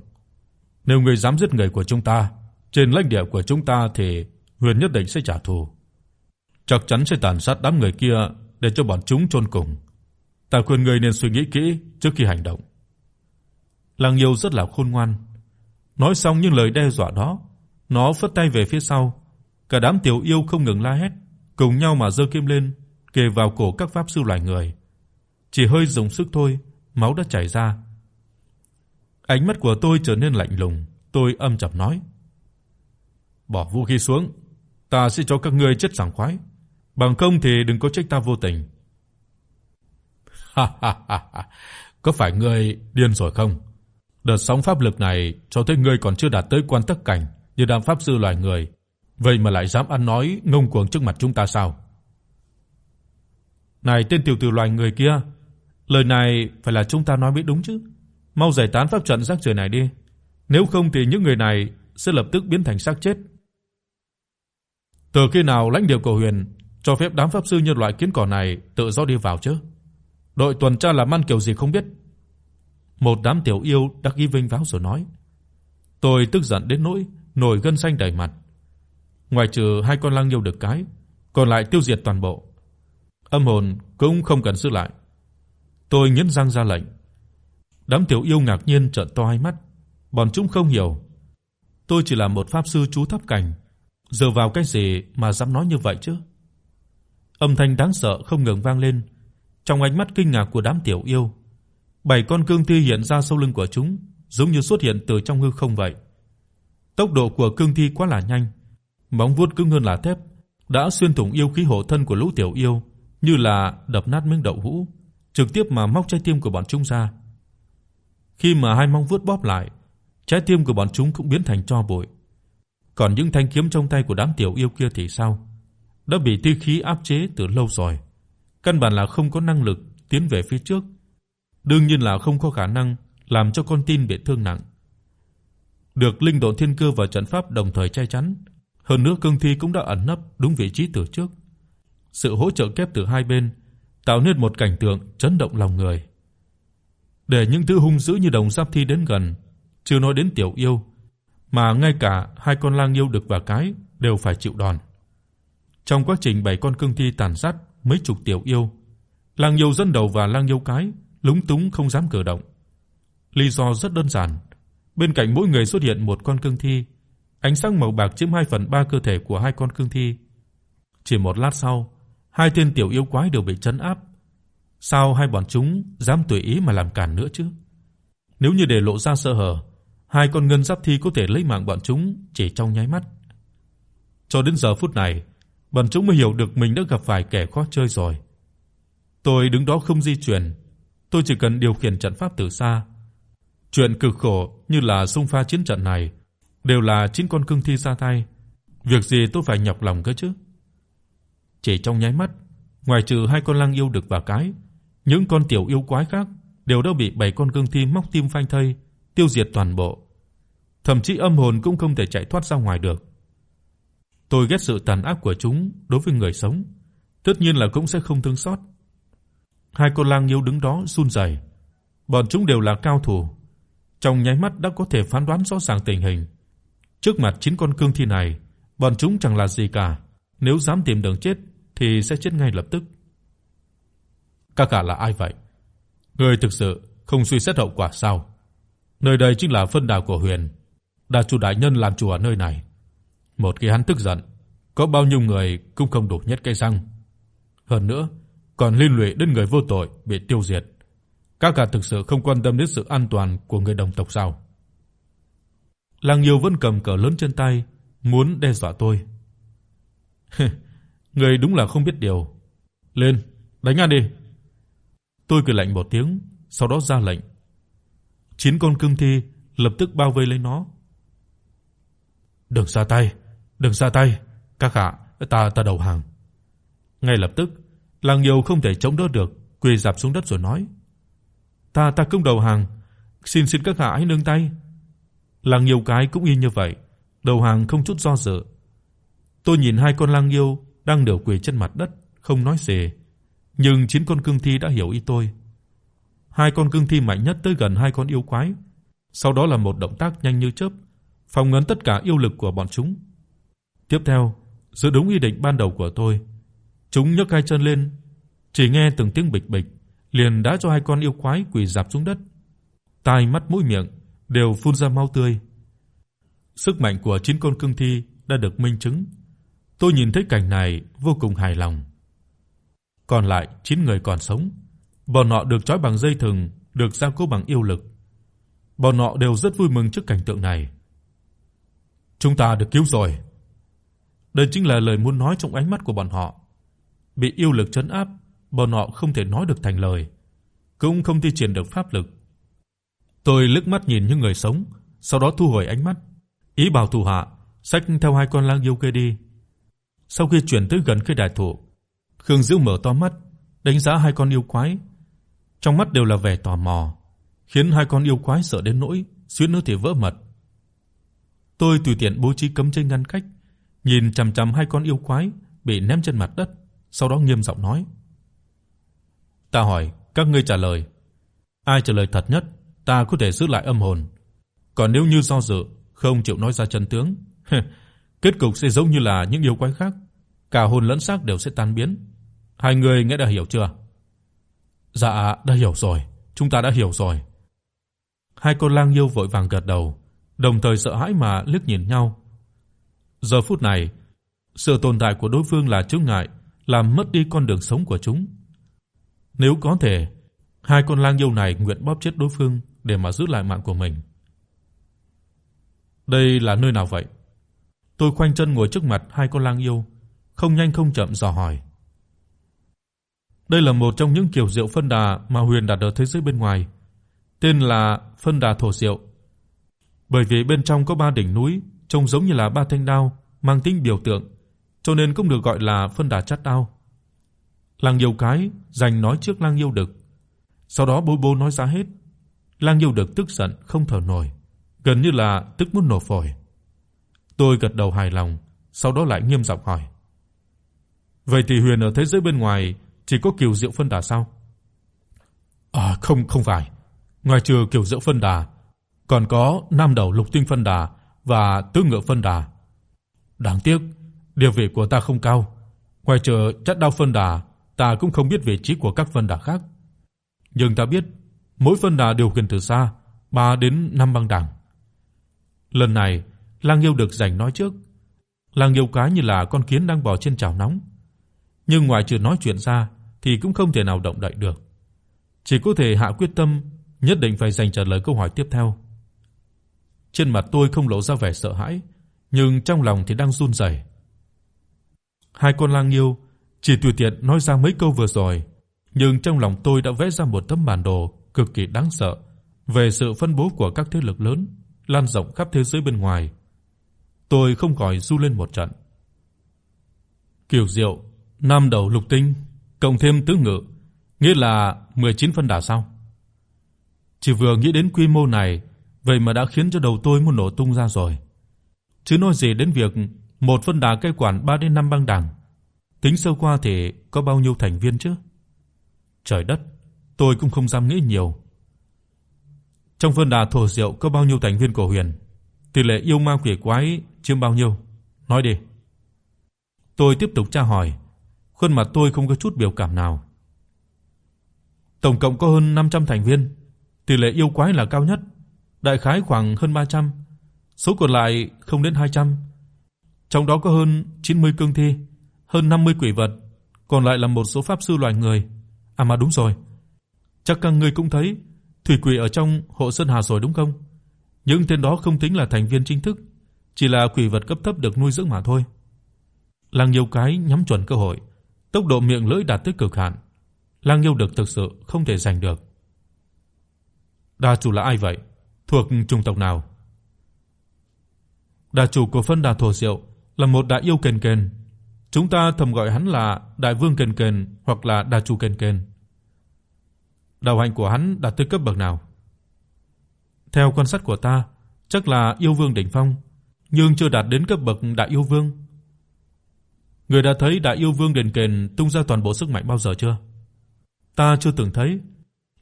Nếu ngươi dám giết người của chúng ta trên lãnh địa của chúng ta thì Huyền nhất định sẽ trả thù. Chắc chắn sẽ tàn sát đám người kia để cho bọn chúng chôn cùng. Ta khuyên ngươi nên suy nghĩ kỹ trước khi hành động. Lăng Nhiêu rất là khôn ngoan. Nói xong những lời đe dọa đó, nó phất tay về phía sau, cả đám tiểu yêu không ngừng la hét, cùng nhau mà giơ kiếm lên, kề vào cổ các pháp sư loài người. Chỉ hơi dùng sức thôi, máu đã chảy ra. Ánh mắt của tôi trở nên lạnh lùng, tôi âm trầm nói: "Bỏ vũ khí xuống, ta sẽ cho các ngươi chết sảng khoái, bằng không thì đừng có trách ta vô tình." Ha ha ha, có phải ngươi điên rồi không? Đợt sóng pháp lực này cho thấy ngươi còn chưa đạt tới quan tắc cảnh như đám pháp sư loài người, vậy mà lại dám ăn nói ngông cuồng trước mặt chúng ta sao? Này tên tiểu tử loài người kia, lời này phải là chúng ta nói mới đúng chứ. Mau giải tán pháp trận rác rưởi này đi, nếu không thì những người này sẽ lập tức biến thành xác chết. Từ khi nào lãnh địa của Huyền cho phép đám pháp sư nhân loại kiến cỏ này tự do đi vào chứ? Đội tuần tra làm ăn kiểu gì không biết. Một đám tiểu yêu đắc ý vinh váo rồi nói. Tôi tức giận đến nỗi nổi gân xanh đầy mặt. Ngoài trừ hai con lang yêu được cái, còn lại tiêu diệt toàn bộ. Âm hồn cũng không cần giữ lại. Tôi nghiến răng ra lệnh. Đám tiểu yêu ngạc nhiên trợn to hai mắt, bọn chúng không hiểu. Tôi chỉ là một pháp sư chú thấp cảnh, giờ vào cái gì mà dám nói như vậy chứ? Âm thanh đáng sợ không ngừng vang lên, trong ánh mắt kinh ngạc của đám tiểu yêu. Bảy con cương thi hiện ra sau lưng của chúng, giống như xuất hiện từ trong hư không vậy. Tốc độ của cương thi quá là nhanh, móng vuốt cứng hơn là thép, đã xuyên thủng yêu khí hộ thân của lũ tiểu yêu, như là đập nát miếng đậu hũ, trực tiếp mà móc trái tim của bọn chúng ra. Khi mà hai móng vuốt bóp lại, trái tim của bọn chúng cũng biến thành tro bụi. Còn những thanh kiếm trong tay của đám tiểu yêu kia thì sao? Đã bị ti khí áp chế từ lâu rồi, căn bản là không có năng lực tiến về phía trước. Đương nhiên là không có khả năng làm cho con tin bị thương nặng. Được linh độn thiên cơ và trận pháp đồng thời che chắn, hơn nữa cương thi cũng đã ẩn nấp đúng vị trí từ trước. Sự hỗ trợ kép từ hai bên tạo nên một cảnh tượng chấn động lòng người. Để những thứ hung dữ như đồng giáp thi đến gần, chưa nói đến tiểu yêu, mà ngay cả hai con lang yêu được và cái đều phải chịu đòn. Trong quá trình bảy con cương thi tàn sát mấy chục tiểu yêu, lang yêu dẫn đầu và lang yêu cái lúng túng không dám cử động. Lý do rất đơn giản, bên cạnh mỗi người xuất hiện một con cương thi, ánh sáng màu bạc chiếm 2 phần 3 cơ thể của hai con cương thi. Chỉ một lát sau, hai tên tiểu yêu quái đều bị trấn áp. Sao hai bọn chúng dám tùy ý mà làm cản nữa chứ? Nếu như để lộ ra sơ hở, hai con ngân giáp thi có thể lấy mạng bọn chúng chỉ trong nháy mắt. Cho đến giờ phút này, bọn chúng mới hiểu được mình đã gặp phải kẻ khó chơi rồi. Tôi đứng đó không di chuyển, tôi chỉ cần điều khiển trận pháp từ xa. Chuyện cực khổ như là xung pha chiến trận này đều là chín con cương thi ra tay, việc gì tôi phải nhọc lòng cơ chứ? Chỉ trong nháy mắt, ngoài trừ hai con lang yêu được và cái, những con tiểu yêu quái khác đều đã bị bảy con cương thi móc tim phanh thây, tiêu diệt toàn bộ. Thậm chí âm hồn cũng không thể chạy thoát ra ngoài được. Tôi ghét sự tàn ác của chúng đối với người sống, tất nhiên là cũng sẽ không thương xót. Hai con lang yêu đứng đó run rẩy. Bọn chúng đều là cao thủ, trong nháy mắt đã có thể phán đoán rõ ràng tình hình. Trước mặt chín con cương thi này, bọn chúng chẳng là gì cả, nếu dám tìm đường chết thì sẽ chết ngay lập tức. Các cả là ai vậy? Người thực sự không suy xét hậu quả sao? Nơi đây chính là phân đảo của Huyền, đa chủ đại nhân làm chủ ở nơi này. Một khi hắn tức giận, có bao nhiêu người cũng không đủ nhất cái răng. Hơn nữa, còn liên lụy đến người vô tội bị tiêu diệt. Các cả thực sự không quan tâm đến sự an toàn của người đồng tộc sao? Lăng Nhiêu vẫn cầm cờ lớn trên tay, muốn đe dọa tôi. Người đúng là không biết điều. Lên, đánh ăn đi. Tôi cười lạnh một tiếng, sau đó ra lệnh. Chín con cương thi lập tức bao vây lấy nó. "Đừng ra tay, đừng ra tay, các hạ, ta ta đầu hàng." Ngay lập tức, Lăng Nhiêu không thể chống đỡ được, quỳ rạp xuống đất rồi nói: "Ta ta không đầu hàng, xin xin các hạ hãy nương tay." Lang yêu cái cũng y như vậy, đầu hàng không chút do dự. Tôi nhìn hai con lang yêu đang nửa quỳ trên mặt đất, không nói gì, nhưng chín con cương thi đã hiểu ý tôi. Hai con cương thi mạnh nhất tới gần hai con yêu quái, sau đó là một động tác nhanh như chớp, phòng ngấn tất cả yêu lực của bọn chúng. Tiếp theo, giữ đúng ý định ban đầu của tôi, chúng nhấc hai chân lên, chỉ nghe từng tiếng bịch bịch, liền đá cho hai con yêu quái quỳ rạp xuống đất. Tai mắt mũi miệng đều phun ra máu tươi. Sức mạnh của chín con cương thi đã được minh chứng. Tôi nhìn thấy cảnh này vô cùng hài lòng. Còn lại 9 người còn sống, bọn họ được trói bằng dây thừng, được gia cố bằng yêu lực. Bọn họ đều rất vui mừng trước cảnh tượng này. Chúng ta được cứu rồi. Đây chính là lời muốn nói trong ánh mắt của bọn họ. Bị yêu lực trấn áp, bọn họ không thể nói được thành lời, cũng không thi triển được pháp lực. Tôi lướt mắt nhìn những người sống, sau đó thu hồi ánh mắt, ý bảo thủ hạ xách theo hai con lang yêu kia đi. Sau khi chuyển tới gần cây đại thụ, Khương dữ mở to mắt, đánh giá hai con yêu quái. Trong mắt đều là vẻ tò mò, khiến hai con yêu quái sợ đến nỗi suýt nữa thì vỡ mật. Tôi tùy tiện bố trí cấm chế ngăn cách, nhìn chằm chằm hai con yêu quái bị ném trên mặt đất, sau đó nghiêm giọng nói: "Ta hỏi, các ngươi trả lời. Ai trả lời thật nhất, ta có thể giữ lại âm hồn. Còn nếu như do dự, không chịu nói ra chân tướng, kết cục sẽ giống như là những yêu quái khác, cả hồn lẫn xác đều sẽ tan biến. Hai người nghe đã hiểu chưa?" "Dạ, đã hiểu rồi, chúng ta đã hiểu rồi." Hai con lang yêu vội vàng gật đầu, đồng thời sợ hãi mà liếc nhìn nhau. Giờ phút này, sự tồn tại của đối phương là chướng ngại, làm mất đi con đường sống của chúng. Nếu có thể, hai con lang yêu này nguyện bóp chết đối phương để mà giữ lại mạng của mình. Đây là nơi nào vậy? Tôi khoanh chân ngồi trước mặt hai con lang yêu, không nhanh không chậm dò hỏi. Đây là một trong những kiểu rượu phân đà mà Huyền đặt ở thế giới bên ngoài, tên là Phân Đà Thổ Rượu. Bởi vì bên trong có ba đỉnh núi, trông giống như là ba thanh đao, mang tính biểu tượng, cho nên cũng được gọi là Phân Đà Chát Đao. Lang yêu cái dành nói trước Lang yêu đực. Sau đó bố bố nói ra hết. Lang Diêu được tức giận không thở nổi, gần như là tức muốn nổ phổi. Tôi gật đầu hài lòng, sau đó lại nghiêm giọng hỏi: "Vậy thì Huyền ở thế giới bên ngoài chỉ có kiều diệu phân đà sao?" "À không, không phải. Ngoài trừ kiều diệu phân đà, còn có Nam đầu lục tinh phân đà và Tứ ngựa phân đà. Đáng tiếc, địa vị của ta không cao. Ngoài trừ chất đao phân đà, ta cũng không biết vị trí của các phân đà khác. Nhưng ta biết, mỗi phân đà điều khiển từ xa 3 đến 5 băng đảng. Lần này, Lang Nghiêu được rảnh nói trước. Lang Nghiêu cái như là con kiến đang bò trên chảo nóng, nhưng ngoài trừ nói chuyện ra thì cũng không thể nào động đậy được. Chỉ có thể hạ quyết tâm nhất định phải dành trả lời câu hỏi tiếp theo. Trên mặt tôi không lộ ra vẻ sợ hãi, nhưng trong lòng thì đang run rẩy. Hai con lang yêu chỉ tùy tiện nói ra mấy câu vừa rồi, nhưng trong lòng tôi đã vẽ ra một tấm bản đồ cực kỳ đáng sợ về sự phân bố của các thế lực lớn lan rộng khắp thế giới bên ngoài. Tôi không khỏi run lên một trận. Kiều Diệu, nam đầu lục tinh, cộng thêm tứ ngự, nghĩa là 19 phân đà sao? Chỉ vừa nghĩ đến quy mô này, vậy mà đã khiến cho đầu tôi muốn nổ tung ra rồi. Chứ nói gì đến việc một phân đà cai quản 3 đến 5 băng đảng. Tính sâu qua thì có bao nhiêu thành viên chứ? Trời đất, tôi cũng không dám nghĩ nhiều. Trong phân đà thổ diệu có bao nhiêu thành viên của Huyền? Tỷ lệ yêu ma quỷ quái chiếm bao nhiêu? Nói đi. Tôi tiếp tục tra hỏi, khuôn mặt tôi không có chút biểu cảm nào. Tổng cộng có hơn 500 thành viên, tỷ lệ yêu quái là cao nhất, đại khái khoảng hơn 300, số còn lại không đến 200. Trong đó có hơn 90 cương thi, hơn 50 quỷ vật, còn lại là một số pháp sư loài người. À mà đúng rồi. Chắc các ngươi cũng thấy thủy quỷ ở trong hộ sơn hà rồi đúng không? Những tên đó không tính là thành viên chính thức, chỉ là quỷ vật cấp thấp được nuôi dưỡng mà thôi. Lang yêu cái nhắm chuẩn cơ hội, tốc độ miệng lưỡi đạt tới cực hạn. Lang yêu được thực sự không thể giành được. Đa chủ là ai vậy? Thuộc chủng tộc nào? Đa chủ của phân đà thổ diệu là một đại yêu kền kền. Chúng ta thầm gọi hắn là đại vương kền kền hoặc là đa chủ kền kền. Đạo hạnh của hắn đạt tới cấp bậc nào? Theo quan sát của ta, chắc là yêu vương đỉnh phong, nhưng chưa đạt đến cấp bậc đại yêu vương. Người đã thấy đại yêu vương đền kền tung ra toàn bộ sức mạnh bao giờ chưa? Ta chưa từng thấy,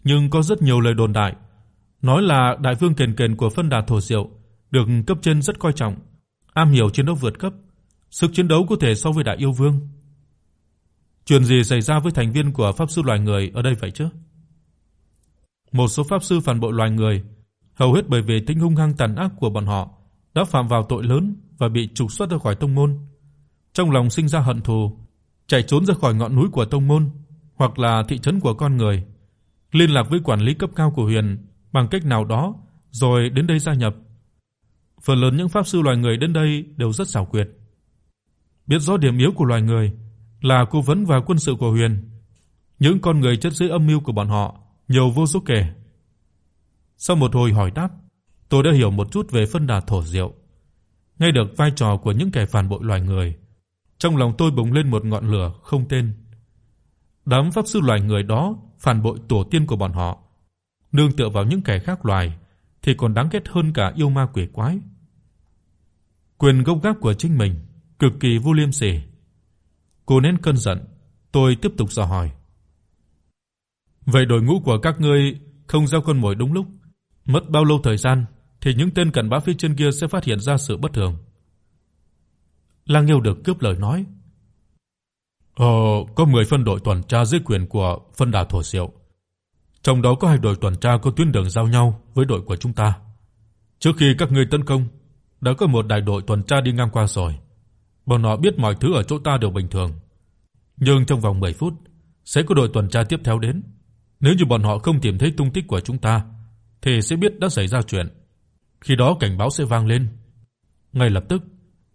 nhưng có rất nhiều lời đồn đại nói là đại vương kền kền của phân đà thổ diệu được cấp trên rất coi trọng, am hiểu chiến đấu vượt cấp, sức chiến đấu có thể so với đại yêu vương. Chuyện gì xảy ra với thành viên của pháp sư loài người ở đây vậy chứ? Một số pháp sư phản bội loài người, hầu hết bởi vì tính hung hăng tàn ác của bọn họ đã phạm vào tội lớn và bị trục xuất ra khỏi tông môn. Trong lòng sinh ra hận thù, chạy trốn ra khỏi ngọn núi của tông môn hoặc là thị trấn của con người, liên lạc với quản lý cấp cao của Huyền bằng cách nào đó rồi đến đây gia nhập. Phần lớn những pháp sư loài người đến đây đều rất xảo quyệt. biết rõ điểm yếu của loài người, là cố vấn và quân sự của Huyền. Những con người chất dưới âm mưu của bọn họ nhiều vô số kể. Sau một hồi hỏi đáp, tôi đã hiểu một chút về phân đà thổ diệu, nghe được vai trò của những kẻ phản bội loài người. Trong lòng tôi bùng lên một ngọn lửa không tên. Đám pháp sư loài người đó phản bội tổ tiên của bọn họ, nương tựa vào những kẻ khác loài thì còn đáng ghét hơn cả yêu ma quỷ quái. Quyền gốc gác của chính mình cực kỳ vô liêm sỉ. Cô nên cơn giận, tôi tiếp tục dò hỏi. Vậy đội ngũ của các ngươi không giao quân mồi đúng lúc, mất bao lâu thời gian thì những tên cận bã phía trên kia sẽ phát hiện ra sự bất thường. Lang Nghiêu được cướp lời nói. Ờ, có 10 phân đội tuần tra dưới quyền của phân đà thổ diệu. Trong đó có hai đội tuần tra có tuyến đường giao nhau với đội của chúng ta. Trước khi các ngươi tấn công, đã có một đại đội tuần tra đi ngang qua rồi. Bọn họ biết mọi thứ ở chỗ ta đều bình thường. Nhưng trong vòng 10 phút sẽ có đội tuần tra tiếp theo đến. Nếu như bọn họ không tìm thấy tung tích của chúng ta thì sẽ biết đã xảy ra chuyện. Khi đó cảnh báo sẽ vang lên. Ngay lập tức,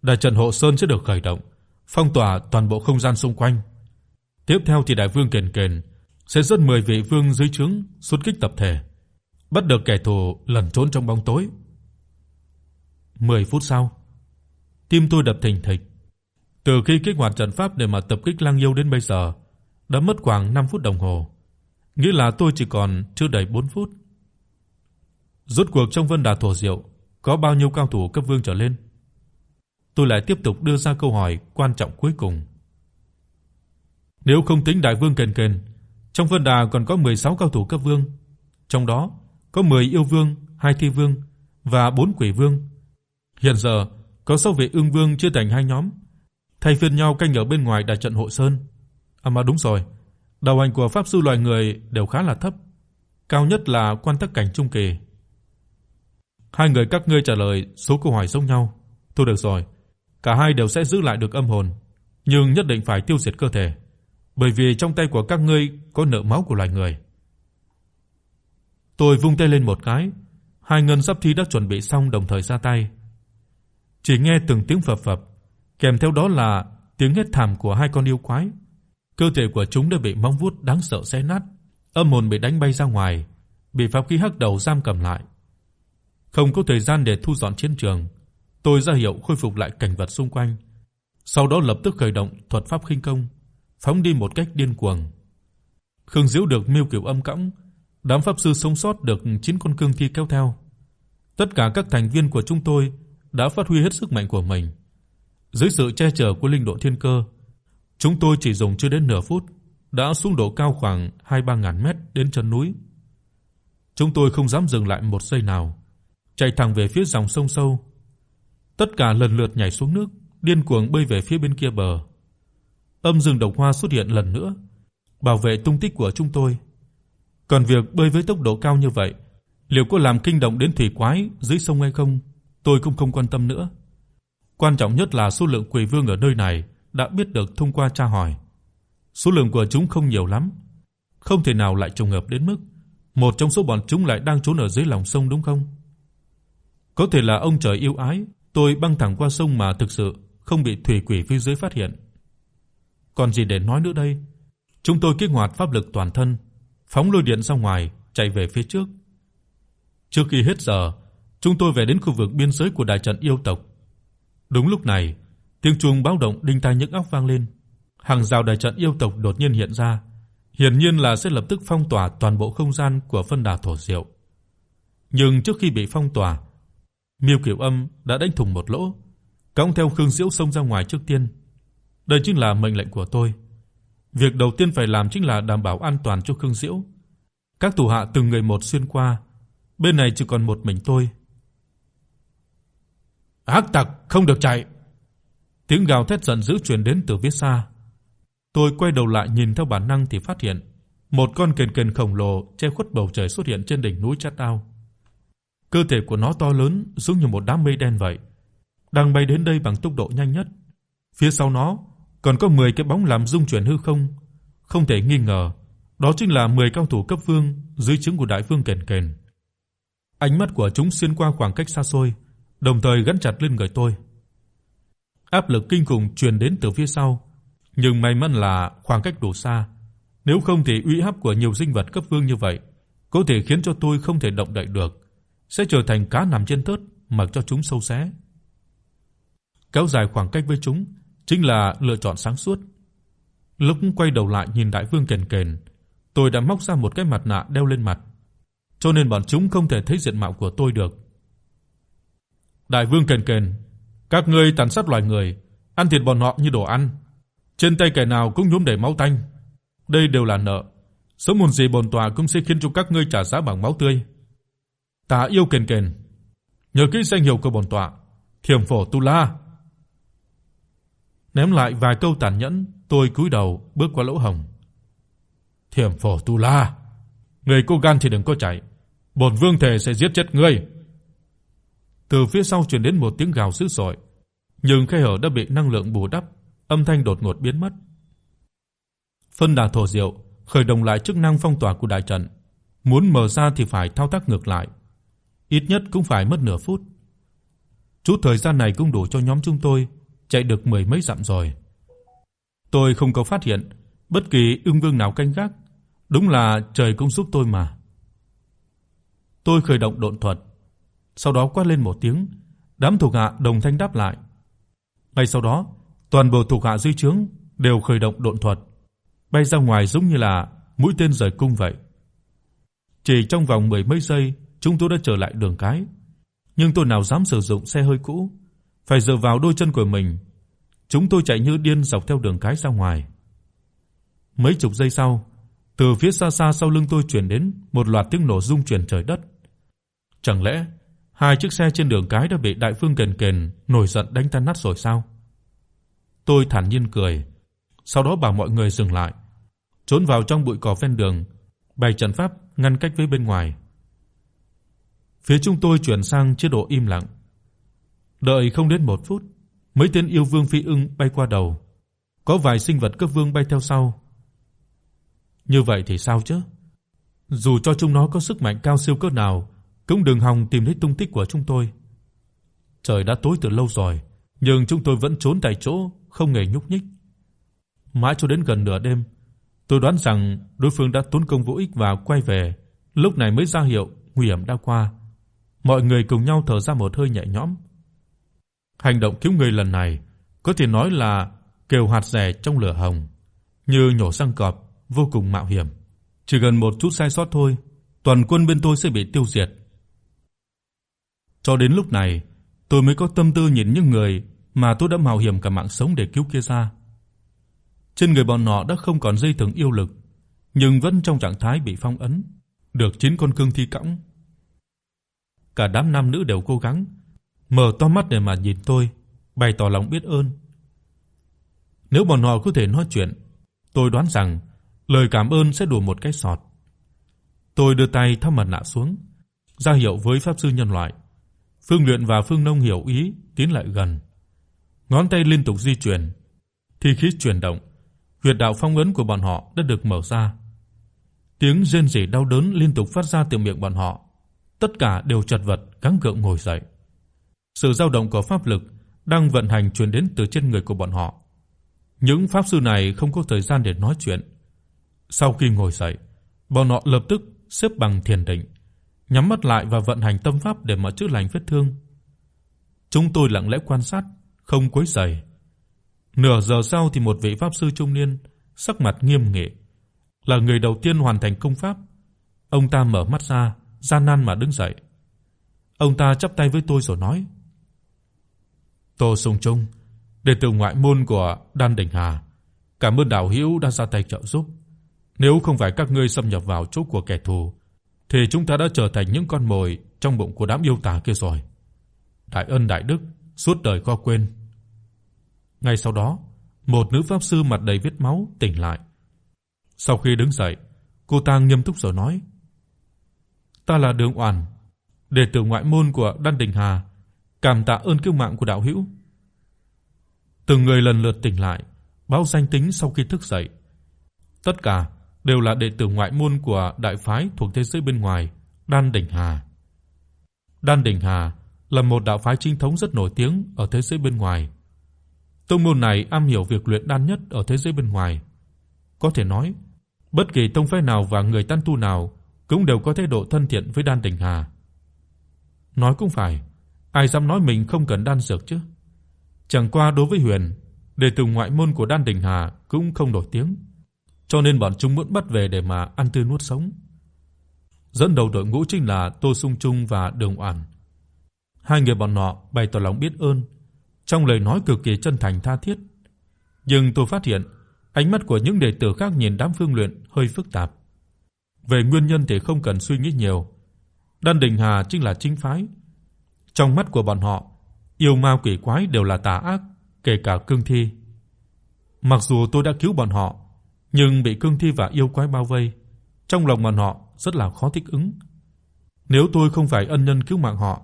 đại trận hộ sơn sẽ được khởi động, phong tỏa toàn bộ không gian xung quanh. Tiếp theo thì đại vương Kền Kền sẽ dẫn 10 vị vương dưới trướng xuất kích tập thể, bắt được kẻ thù lẩn trốn trong bóng tối. 10 phút sau, tim tôi đập thình thịch. Từ khi kích hoạt trận pháp để mà tập kích Lăng Yêu đến bây giờ, đã mất khoảng 5 phút đồng hồ. Nghĩa là tôi chỉ còn chưa đầy 4 phút. Rốt cuộc trong Vân Đà Thổ Diệu có bao nhiêu cao thủ cấp vương trở lên? Tôi lại tiếp tục đưa ra câu hỏi quan trọng cuối cùng. Nếu không tính đại vương Kền Kền, trong Vân Đà còn có 16 cao thủ cấp vương, trong đó có 10 yêu vương, 2 thi vương và 4 quỷ vương. Hiện giờ có 6 vị ương vương chia thành hai nhóm, thay phiên nhau canh ở bên ngoài đại trận hộ sơn. À mà đúng rồi, đầu hành của pháp sư loài người đều khá là thấp, cao nhất là quan tắc cảnh trung kỳ. Hai người các ngươi trả lời số câu hỏi giống nhau. Thôi được rồi, cả hai đều sẽ giữ lại được âm hồn, nhưng nhất định phải tiêu diệt cơ thể, bởi vì trong tay của các ngươi có nợ máu của loài người. Tôi vung tay lên một cái, hai ngân sắp thi đã chuẩn bị xong đồng thời ra tay. Chỉ nghe từng tiếng phập phập, kèm theo đó là tiếng hét thảm của hai con yêu quái. Cơ thể của chúng đã bị móng vuốt đáng sợ xé nát, âm hồn bị đánh bay ra ngoài, bị pháp khí hắc đầu giam cầm lại. Không có thời gian để thu dọn chiến trường, tôi ra hiệu khôi phục lại cảnh vật xung quanh. Sau đó lập tức khởi động thuật pháp khinh công, phóng đi một cách điên cuồng. Khương Diễu được Miêu Kiều Âm cõng, đám pháp sư sống sót được 9 con cương thi kéo theo. Tất cả các thành viên của chúng tôi đã phát huy hết sức mạnh của mình. Dưới sự che chở của linh độ thiên cơ, chúng tôi chỉ dùng chưa đến nửa phút đã xuống độ cao khoảng 2-3 ngàn mét đến chân núi. Chúng tôi không dám dừng lại một giây nào, chạy thẳng về phía dòng sông sâu. Tất cả lần lượt nhảy xuống nước, điên cuồng bơi về phía bên kia bờ. Âm rừng độc hoa xuất hiện lần nữa, bảo vệ tung tích của chúng tôi. Còn việc bơi với tốc độ cao như vậy, liệu có làm kinh động đến thủy quái dưới sông hay không, tôi cũng không quan tâm nữa. Quan trọng nhất là số lượng quỷ vương ở nơi này đã biết được thông qua tra hỏi. Số lượng của chúng không nhiều lắm, không thể nào lại trùng hợp đến mức một trong số bọn chúng lại đang trốn ở dưới lòng sông đúng không? Có thể là ông trời yêu ái, tôi băng thẳng qua sông mà thực sự không bị thủy quỷ phía dưới phát hiện. Còn gì để nói nữa đây? Chúng tôi kích hoạt pháp lực toàn thân, phóng lôi điện ra ngoài, chạy về phía trước. Trước khi hết giờ, chúng tôi về đến khu vực biên giới của đại trận yêu tộc. Đúng lúc này, tiếng chuông báo động đinh tai nhức óc vang lên. Hàng rào đại trận yêu tộc đột nhiên hiện ra, hiển nhiên là sẽ lập tức phong tỏa toàn bộ không gian của phân đà thổ diệu. Nhưng trước khi bị phong tỏa, Miêu Kiều Âm đã đánh thủng một lỗ, cõng theo Khương Diễu xông ra ngoài trước tiên. Đây chính là mệnh lệnh của tôi. Việc đầu tiên phải làm chính là đảm bảo an toàn cho Khương Diễu. Các thủ hạ từng người một xuyên qua, bên này chỉ còn một mình tôi. Hắc tặc không được chạy. Tiếng gào thét giận dữ truyền đến từ phía xa. Tôi quay đầu lại nhìn theo bản năng thì phát hiện một con kền kền khổng lồ che khuất bầu trời xuất hiện trên đỉnh núi Chát Ao. Cơ thể của nó to lớn giống như một đám mây đen vậy, đang bay đến đây bằng tốc độ nhanh nhất. Phía sau nó còn có 10 cái bóng làm rung chuyển hư không, không thể nghi ngờ, đó chính là 10 cao thủ cấp vương dưới trướng của đại vương Kền Kền. Ánh mắt của chúng xuyên qua khoảng cách xa xôi, đồng thời gắn chặt lên người tôi áp lực kinh khủng truyền đến từ phía sau, nhưng may mắn là khoảng cách đủ xa, nếu không thì uy áp của nhiều sinh vật cấp vương như vậy có thể khiến cho tôi không thể động đậy được, sẽ trở thành cá nằm trên thớt mặc cho chúng sâu xé. Kéo dài khoảng cách với chúng chính là lựa chọn sáng suốt. Lúc quay đầu lại nhìn đại vương kền kền, tôi đã móc ra một cái mặt nạ đeo lên mặt, cho nên bọn chúng không thể thấy diện mạo của tôi được. Đại vương kền kền, các ngươi tàn sát loài người, ăn thịt bọn họ như đồ ăn, trên tay kẻ nào cũng nhuốm đầy máu tanh. Đây đều là nợ, sớm muộn gì bổn tòa cũng sẽ khiến cho các ngươi trả giá bằng máu tươi. Ta yêu kền kền, nhờ kỹ danh hiệu của bổn tọa, Thiểm Phổ Tu La. Ném lại vài câu tàn nhẫn, tôi cúi đầu bước qua lỗ hổng. Thiểm Phổ Tu La, người cô gan thì đừng có chạy, bổn vương thể sẽ giết chết ngươi. Từ phía sau truyền đến một tiếng gào dữ dội, nhưng khe hở đã bị năng lượng bù đắp, âm thanh đột ngột biến mất. Phân đà thổ diệu khởi động lại chức năng phong tỏa của đại trận, muốn mở ra thì phải thao tác ngược lại, ít nhất cũng phải mất nửa phút. Chút thời gian này cũng đủ cho nhóm chúng tôi chạy được mười mấy dặm rồi. Tôi không có phát hiện bất kỳ ưng vương nào canh gác, đúng là trời cũng giúp tôi mà. Tôi khởi động độn thuật, sau đó quát lên một tiếng, đám thuộc hạ đồng thanh đáp lại. Ngay sau đó, toàn bộ thuộc hạ dưới trướng đều khởi động độn thuật, bay ra ngoài giống như là mũi tên rời cung vậy. Chỉ trong vòng mười mấy giây, chúng tôi đã trở lại đường cái. Nhưng tôi nào dám sử dụng xe hơi cũ, phải dựa vào đôi chân của mình. Chúng tôi chạy như điên dọc theo đường cái ra ngoài. Mấy chục giây sau, từ phía xa xa sau lưng tôi truyền đến một loạt tiếng nổ rung chuyển trời đất. Chẳng lẽ hai chiếc xe trên đường cái đã bị đại phương kền kền nổi giận đánh tan nát rồi sao? Tôi thản nhiên cười, sau đó bảo mọi người dừng lại, trốn vào trong bụi cỏ ven đường, bày trận pháp ngăn cách với bên ngoài. Phía chúng tôi chuyển sang chế độ im lặng. Đợi không đến 1 phút, mấy tên yêu vương phi ưng bay qua đầu, có vài sinh vật cấp vương bay theo sau. Như vậy thì sao chứ? Dù cho chúng nó có sức mạnh cao siêu cỡ nào, cũng đừng hòng tìm thấy tung tích của chúng tôi. Trời đã tối từ lâu rồi, nhưng chúng tôi vẫn trốn tại chỗ, không hề nhúc nhích. Mãi cho đến gần nửa đêm, tôi đoán rằng đối phương đã tốn công vô ích và quay về, lúc này mới ra hiệu nguy hiểm đã qua. Mọi người cùng nhau thở ra một hơi nhẹ nhõm. Hành động cứu người lần này có thể nói là kêu hạt rẻ trong lửa hồng, như nhổ răng cọp, vô cùng mạo hiểm. Chỉ cần một chút sai sót thôi, toàn quân bên tôi sẽ bị tiêu diệt. Cho đến lúc này, tôi mới có tâm tư nhìn những người mà tôi đã mạo hiểm cả mạng sống để cứu kia ra. Trên người bọn họ đã không còn dây thừng yêu lực, nhưng vẫn trong trạng thái bị phong ấn, được chín con cương thi cõng. Cả đám nam nữ đều cố gắng mở to mắt để mà nhìn tôi, bày tỏ lòng biết ơn. Nếu bọn họ có thể nói chuyện, tôi đoán rằng lời cảm ơn sẽ đủ một cái sọt. Tôi đưa tay thăm mặt nạ xuống, ra hiệu với pháp sư nhân loại. Phương Luyện và Phương Nông hiểu ý, tiến lại gần. Ngón tay liên tục di chuyển, thi khí chuyển động, huyệt đạo phong ấn của bọn họ đã được mở ra. Tiếng rên rỉ đau đớn liên tục phát ra từ miệng bọn họ, tất cả đều chật vật gắng gượng ngồi dậy. Sự dao động của pháp lực đang vận hành truyền đến từ trên người của bọn họ. Những pháp sư này không có thời gian để nói chuyện. Sau khi ngồi dậy, bọn họ lập tức xếp bằng thiền định, nhắm mắt lại và vận hành tâm pháp để mà chữa lành vết thương. Chúng tôi lặng lẽ quan sát, không quấy rầy. Nửa giờ sau thì một vị pháp sư trung niên, sắc mặt nghiêm nghị, là người đầu tiên hoàn thành công pháp. Ông ta mở mắt ra, gian nan mà đứng dậy. Ông ta chắp tay với tôi rồi nói: "Tô Sùng Trung, đệ tử ngoại môn của Đan Đỉnh Hà, cảm ơn đạo hữu đã ra tay trợ giúp. Nếu không phải các ngươi xâm nhập vào chỗ của kẻ thù, thì chúng ta đã trở thành những con mồi trong bụng của đám yêu tà kia rồi. Đại ân đại đức, suốt đời khó quên." Ngay sau đó, một nữ pháp sư mặt đầy vết máu tỉnh lại. Sau khi đứng dậy, cô ta nghiêm túc rồi nói: "Ta là Đường Oản, đệ tử ngoại môn của Đan Đình Hà, cảm tạ ơn cứu mạng của đạo hữu." Từng người lần lượt tỉnh lại, báo danh tính sau khi thức dậy. Tất cả đều là đệ tử ngoại môn của đại phái thuộc thế giới bên ngoài, Đan Đỉnh Hà. Đan Đỉnh Hà là một đạo phái chính thống rất nổi tiếng ở thế giới bên ngoài. Tông môn này am hiểu việc luyện đan nhất ở thế giới bên ngoài. Có thể nói, bất kỳ tông phái nào và người tán tu nào cũng đều có thái độ thân thiện với Đan Đỉnh Hà. Nói cũng phải, ai dám nói mình không cần đan dược chứ? Chẳng qua đối với Huyền, đệ tử ngoại môn của Đan Đỉnh Hà cũng không nổi tiếng, cho nên bọn chúng muốn bắt về để mà ăn tươi nuốt sống. Dẫn đầu đội ngũ chính là Tô Sung Trung và Đường Oản. Hai người bọn họ bày tỏ lòng biết ơn, trong lời nói cực kỳ chân thành tha thiết. Nhưng tôi phát hiện, ánh mắt của những đệ tử khác nhìn đám Phương Luyện hơi phức tạp. Về nguyên nhân thì không cần suy nghĩ nhiều. Đan Đình Hà chính là chính phái. Trong mắt của bọn họ, yêu ma quỷ quái đều là tà ác, kể cả cương thi. Mặc dù tôi đã cứu bọn họ, nhưng bị cương thi và yêu quái bao vây, trong lòng bọn họ rất là khó thích ứng. Nếu tôi không phải ân nhân cứu mạng họ,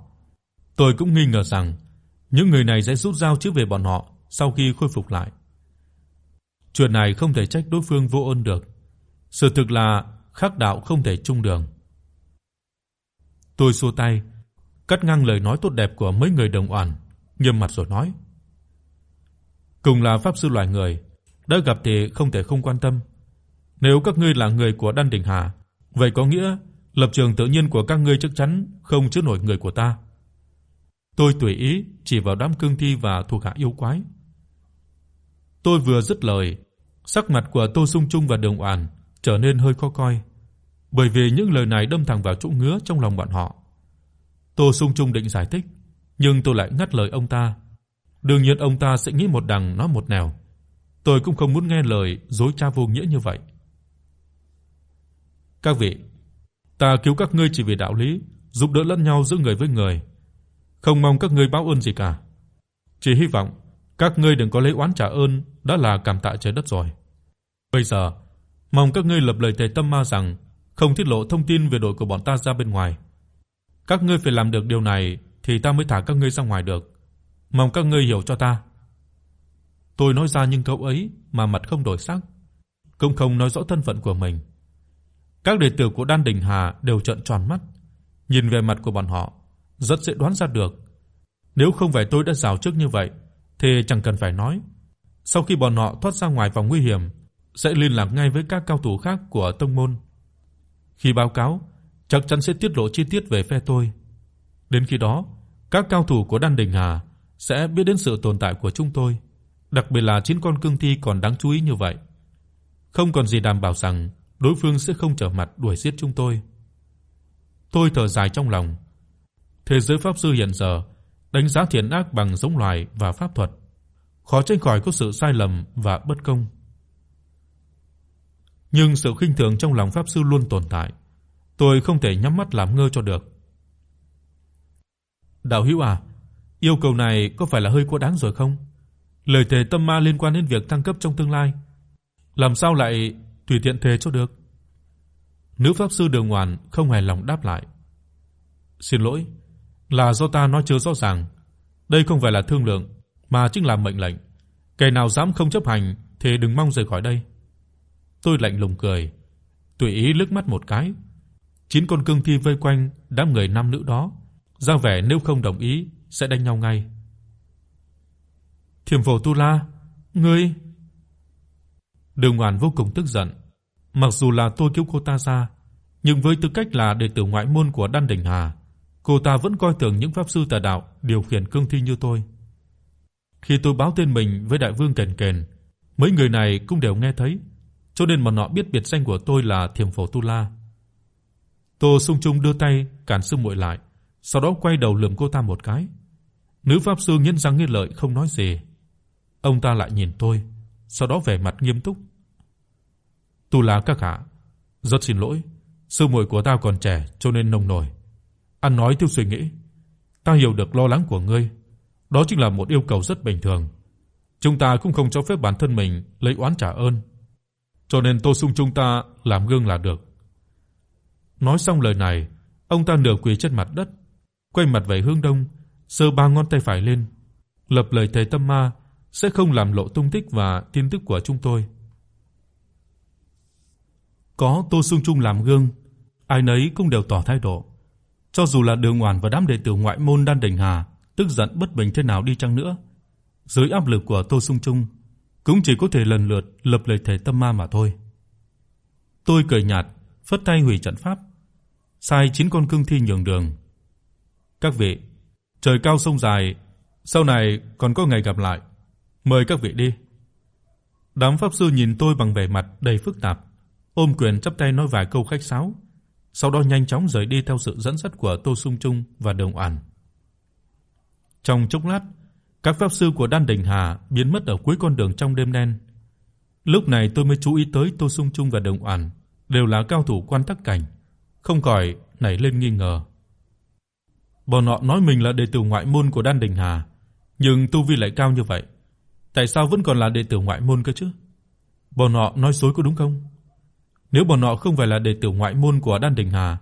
tôi cũng nghi ngờ rằng những người này sẽ rút dao chĩa về bọn họ sau khi khôi phục lại. Chuyện này không thể trách đối phương vô ơn được. Sự thực là khác đạo không thể chung đường. Tôi xua tay, cắt ngang lời nói tốt đẹp của mấy người đồng oản, nghiêm mặt rồi nói: "Cùng là pháp sư loài người, đã gặp thì không thể không quan tâm. Nếu các ngươi là người của Đan Đình Hà, vậy có nghĩa lập trường tự nhiên của các ngươi chắc chắn không chứa nổi người của ta." Tôi tùy ý chỉ vào đám cương thi và thuộc hạ yêu quái. Tôi vừa dứt lời, sắc mặt của Tô Sung Trung và Đường Oản trở nên hơi khó coi, bởi vì những lời này đâm thẳng vào chỗ ngứa trong lòng bọn họ. Tô Sung Trung định giải thích, nhưng tôi lại ngắt lời ông ta. Đương nhiên ông ta sẽ nghĩ một đằng nói một nẻo. Tôi cũng không muốn nghe lời dối trá vô nghĩa như vậy. Các vị, ta cứu các ngươi chỉ vì đạo lý, giúp đỡ lẫn nhau giữa người với người, không mong các ngươi báo ơn gì cả. Chỉ hy vọng các ngươi đừng có lấy oán trả ơn, đã là cảm tạ trời đất rồi. Bây giờ, mong các ngươi lập lời thề tâm ma rằng không tiết lộ thông tin về đội của bọn ta ra bên ngoài. Các ngươi phải làm được điều này thì ta mới thả các ngươi ra ngoài được. Mong các ngươi hiểu cho ta. Tôi nói ra những câu ấy mà mặt không đổi sắc, cũng không nói rõ thân phận của mình. Các đệ tử của Đan Đình Hà đều trợn tròn mắt, nhìn về mặt của bọn họ, rất dễ đoán ra được. Nếu không phải tôi đã rào trước như vậy thì chẳng cần phải nói. Sau khi bọn họ thoát ra ngoài vòng nguy hiểm, sẽ liên lạc ngay với các cao thủ khác của tông môn. Khi báo cáo, chắc chắn sẽ tiết lộ chi tiết về phe tôi. Đến khi đó, các cao thủ của Đan Đình Hà sẽ biết đến sự tồn tại của chúng tôi, đặc biệt là chín con cương thi còn đáng chú ý như vậy. Không còn gì đảm bảo rằng đối phương sẽ không trở mặt đuổi giết chúng tôi. Tôi thở dài trong lòng. Thế giới pháp sư hiện giờ đánh giá thiện ác bằng giống loài và pháp thuật, khó tránh khỏi có sự sai lầm và bất công. Nhưng sự khinh thường trong lòng pháp sư luôn tồn tại, tôi không thể nhắm mắt làm ngơ cho được. Đạo hữu à, yêu cầu này có phải là hơi quá đáng rồi không? Lời thề tâm ma liên quan đến việc thăng cấp trong tương lai, làm sao lại tùy tiện thề cho được? Nữ pháp sư Đường hoàn không hài lòng đáp lại. Xin lỗi, là do ta nói chưa rõ ràng. Đây không phải là thương lượng, mà chính là mệnh lệnh. Kẻ nào dám không chấp hành thì đừng mong rời khỏi đây. Tôi lạnh lùng cười, tùy ý liếc mắt một cái. Chín con cương thi vây quanh đám người nam nữ đó, ra vẻ nếu không đồng ý sẽ đánh nhau ngay. Thiểm Phổ Tu La, ngươi Đường Ngoan vô cùng tức giận. Mặc dù là tôi cứu cô ta ra, nhưng với tư cách là đệ tử ngoại môn của Đan Đình Hà, cô ta vẫn coi thường những pháp sư tà đạo điều khiển cương thi như tôi. Khi tôi báo tên mình với đại vương Kền Kền, mấy người này cũng đều nghe thấy, cho nên mà họ biết biệt danh của tôi là Thiểm Phổ Tu La. Tô Sung Trung đưa tay cản sư muội lại, sau đó quay đầu lườm cô ta một cái. Nữ pháp sư nghiến răng nghiến lợi không nói gì. Ông ta lại nhìn tôi, sau đó vẻ mặt nghiêm túc. "Tu La các hạ, rất xin lỗi, sư muội của ta còn trẻ cho nên nông nổi. Ăn nói thiếu suy nghĩ. Ta hiểu được lo lắng của ngươi, đó chính là một yêu cầu rất bình thường. Chúng ta cũng không cho phép bản thân mình lấy oán trả ơn. Cho nên Tô Sung chúng ta làm gương là được." Nói xong lời này, ông ta nửa quỳ trên mặt đất, quay mặt về hướng đông, giơ ba ngón tay phải lên, lập lời thề tâm ma sẽ không làm lộ tung tích và tin tức của chúng tôi. Có Tô Sung Trung làm gương, ai nấy cũng đều tỏ thái độ. Cho dù là Đường Oản và đám đệ tử ngoại môn Đan Đình Hà tức giận bất bình thế nào đi chăng nữa, dưới áp lực của Tô Sung Trung, cũng chỉ có thể lần lượt lập lời thề tâm ma mà thôi. Tôi cười nhạt, phất tay hủy trận pháp, sai chín con cương thi nhường đường. Các vị, trời cao sông dài, sau này còn có ngày gặp lại, mời các vị đi. Đám pháp sư nhìn tôi bằng vẻ mặt đầy phức tạp, ôm quyền chắp tay nói vài câu khách sáo, sau đó nhanh chóng rời đi theo sự dẫn dắt của Tô Sung Trung và Đường Oản. Trong chốc lát, các pháp sư của Đan Đình Hà biến mất ở cuối con đường trong đêm đen. Lúc này tôi mới chú ý tới Tô Sung Trung và Đường Oản đều là cao thủ quan tắc cảnh, không khỏi nảy lên nghi ngờ. Bọn họ nói mình là đệ tử ngoại môn của Đan Đình Hà, nhưng tu vi lại cao như vậy, tại sao vẫn còn là đệ tử ngoại môn cơ chứ? Bọn họ nói dối có đúng không? Nếu bọn họ không phải là đệ tử ngoại môn của Đan Đình Hà,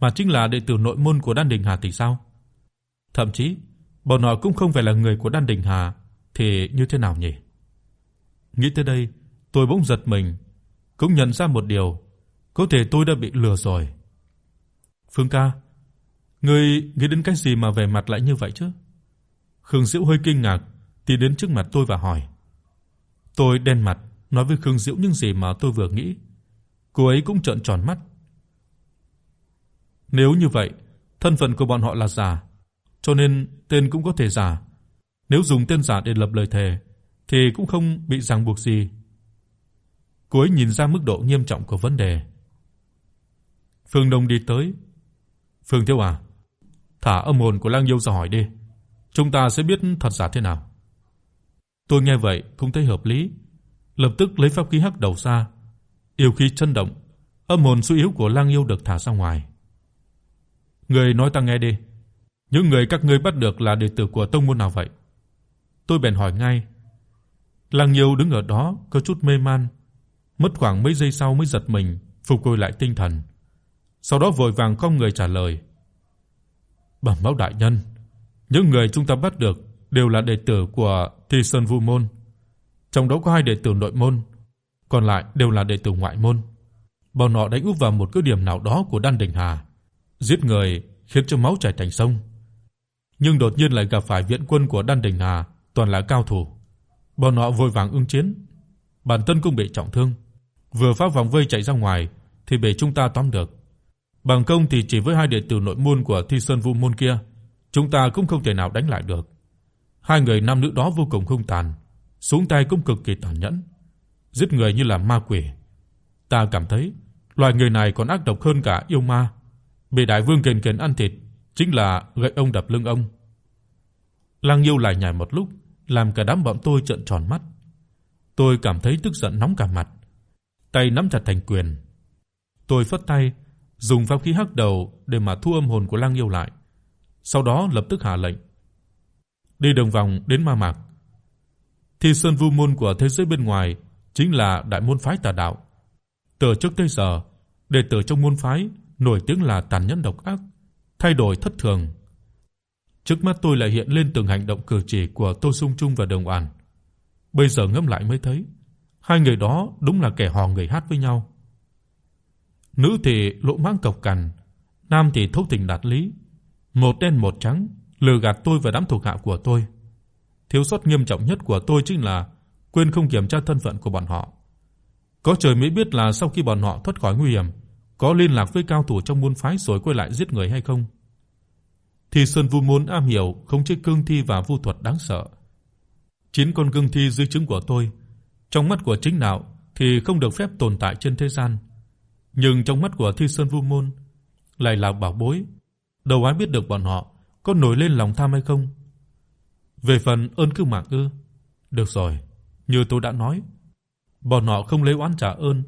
mà chính là đệ tử nội môn của Đan Đình Hà thì sao? Thậm chí, bọn họ cũng không phải là người của Đan Đình Hà thì như thế nào nhỉ? Nghĩ tới đây, tôi bỗng giật mình, cũng nhận ra một điều, có thể tôi đã bị lừa rồi. Phương ca, ngươi nghĩ đến cái gì mà vẻ mặt lại như vậy chứ? Khương Diệu hơi kinh ngạc, tiến đến trước mặt tôi và hỏi. Tôi đen mặt, nói với Khương Diệu những gì mà tôi vừa nghĩ. Cô ấy cũng trợn tròn mắt. Nếu như vậy, thân phận của bọn họ là giả, cho nên tên cũng có thể giả. Nếu dùng tên giả để lập lời thề thì cũng không bị ràng buộc gì. Cô ấy nhìn ra mức độ nghiêm trọng của vấn đề. Phương Đông đi tới. "Phương Thiếu à, thả âm hồn của Lang Diêu ra hỏi đi, chúng ta sẽ biết thật giả thế nào." Tôi nghe vậy cũng thấy hợp lý, lập tức lấy pháp khí hắc đầu ra, yêu khí chấn động, âm hồn suy yếu của Lang Yêu được thả ra ngoài. "Ngươi nói ta nghe đi, những người các ngươi bắt được là đệ tử của tông môn nào vậy?" Tôi bèn hỏi ngay. Lang Yêu đứng ở đó có chút mê man, mất khoảng mấy giây sau mới giật mình, phục hồi lại tinh thần. Sau đó vội vàng cong người trả lời. Bẩm báo đại nhân, những người chúng ta bắt được đều là đệ tử của Thi Sơn Vu môn, trong đó có hai đệ tử nội môn, còn lại đều là đệ tử ngoại môn. Bọn họ đánh úp vào một cứ điểm nào đó của Đan Đình Hà, giết người khiến cho máu chảy thành sông. Nhưng đột nhiên lại gặp phải viện quân của Đan Đình Hà, toàn là cao thủ. Bọn họ vội vàng ứng chiến, bản thân cũng bị trọng thương, vừa phá vòng vây chạy ra ngoài thì bị chúng ta tóm được. Bằng công thì chỉ với hai đệ tử nội môn của Thi Sơn Vu môn kia, chúng ta cũng không thể nào đánh lại được. Hai người nam nữ đó vô cùng hung tàn, xuống tay cũng cực kỳ tàn nhẫn, giết người như là ma quỷ. Ta cảm thấy loài người này còn ác độc hơn cả yêu ma. Bị đại vương kền kền ăn thịt, chính là gậy ông đập lưng ông. Lăng diêu lại nhảy một lúc, làm cả đám bọn tôi trợn tròn mắt. Tôi cảm thấy tức giận nóng cả mặt, tay nắm chặt thành quyền. Tôi phất tay, dùng pháp khí hắc đầu để mà thu âm hồn của Lăng Yêu lại. Sau đó lập tức hạ lệnh, đi đường vòng đến ma mạc. Thì sơn vu môn của thế giới bên ngoài chính là đại môn phái tà đạo. Từ trước tới giờ, đệ tử trong môn phái nổi tiếng là tàn nhẫn độc ác, thay đổi thất thường. Trước mắt tôi lại hiện lên từng hành động cử chỉ của Tô Sung Trung và Đồng Oản. Bây giờ ngẫm lại mới thấy, hai người đó đúng là kẻ hò người hát với nhau. Nữ thì lộ mãng cộc cằn, nam thì thấu tình đạt lý, một đen một trắng, lừa gạt tôi và đám thuộc hạ của tôi. Thiếu sót nghiêm trọng nhất của tôi chính là quên không kiểm tra thân phận của bọn họ. Có trời mới biết là sau khi bọn họ thoát khỏi nguy hiểm, có liên lạc với cao thủ trong môn phái rồi quay lại giết người hay không. Thì Sơn Vu môn am hiểu không chế cương thi và vu thuật đáng sợ. Chín con cương thi dưới trứng của tôi, trong mắt của chính đạo thì không được phép tồn tại trên thế gian, nhưng trong mắt của Thi Sơn Vu môn lại là bảo bối. Đâu ai biết được bọn họ có nổi lên lòng tham hay không. Về phần ơn cứu mạng ư? Được rồi, như tôi đã nói, bọn họ không lấy oán trả ơn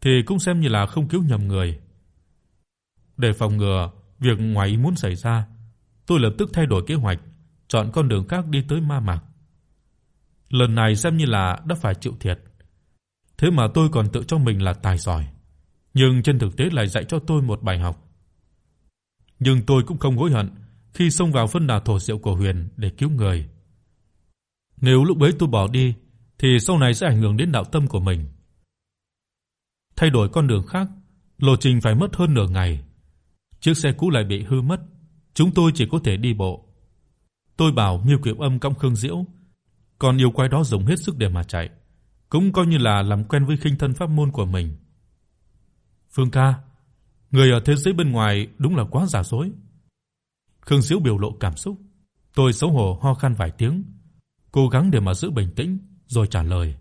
thì cũng xem như là không cứu nhầm người. Để phòng ngừa việc ngoài ý muốn xảy ra, tôi lập tức thay đổi kế hoạch, chọn con đường khác đi tới Ma Mạc. Lần này xem như là đã phải chịu thiệt. Thế mà tôi còn tự cho mình là tài giỏi, nhưng trên thực tế lại dạy cho tôi một bài học. Nhưng tôi cũng không hối hận khi xông vào phân đà thổ diệu của Huyền để cứu người. Nếu lúc ấy tôi bỏ đi thì sau này sẽ ảnh hưởng đến đạo tâm của mình. Thay đổi con đường khác, lộ trình phải mất hơn nửa ngày. Chiếc xe cũ lại bị hư mất, chúng tôi chỉ có thể đi bộ. Tôi bảo Miêu Kiều Âm cõng Khương Diễu, Còn yêu quái đó dùng hết sức để mà chạy, cũng coi như là làm quen với khinh thân pháp môn của mình. Phương ca, người ở thế giới bên ngoài đúng là quá giả dối. Khương Diễu biểu lộ cảm xúc, tôi xấu hổ ho khan vài tiếng, cố gắng để mà giữ bình tĩnh rồi trả lời.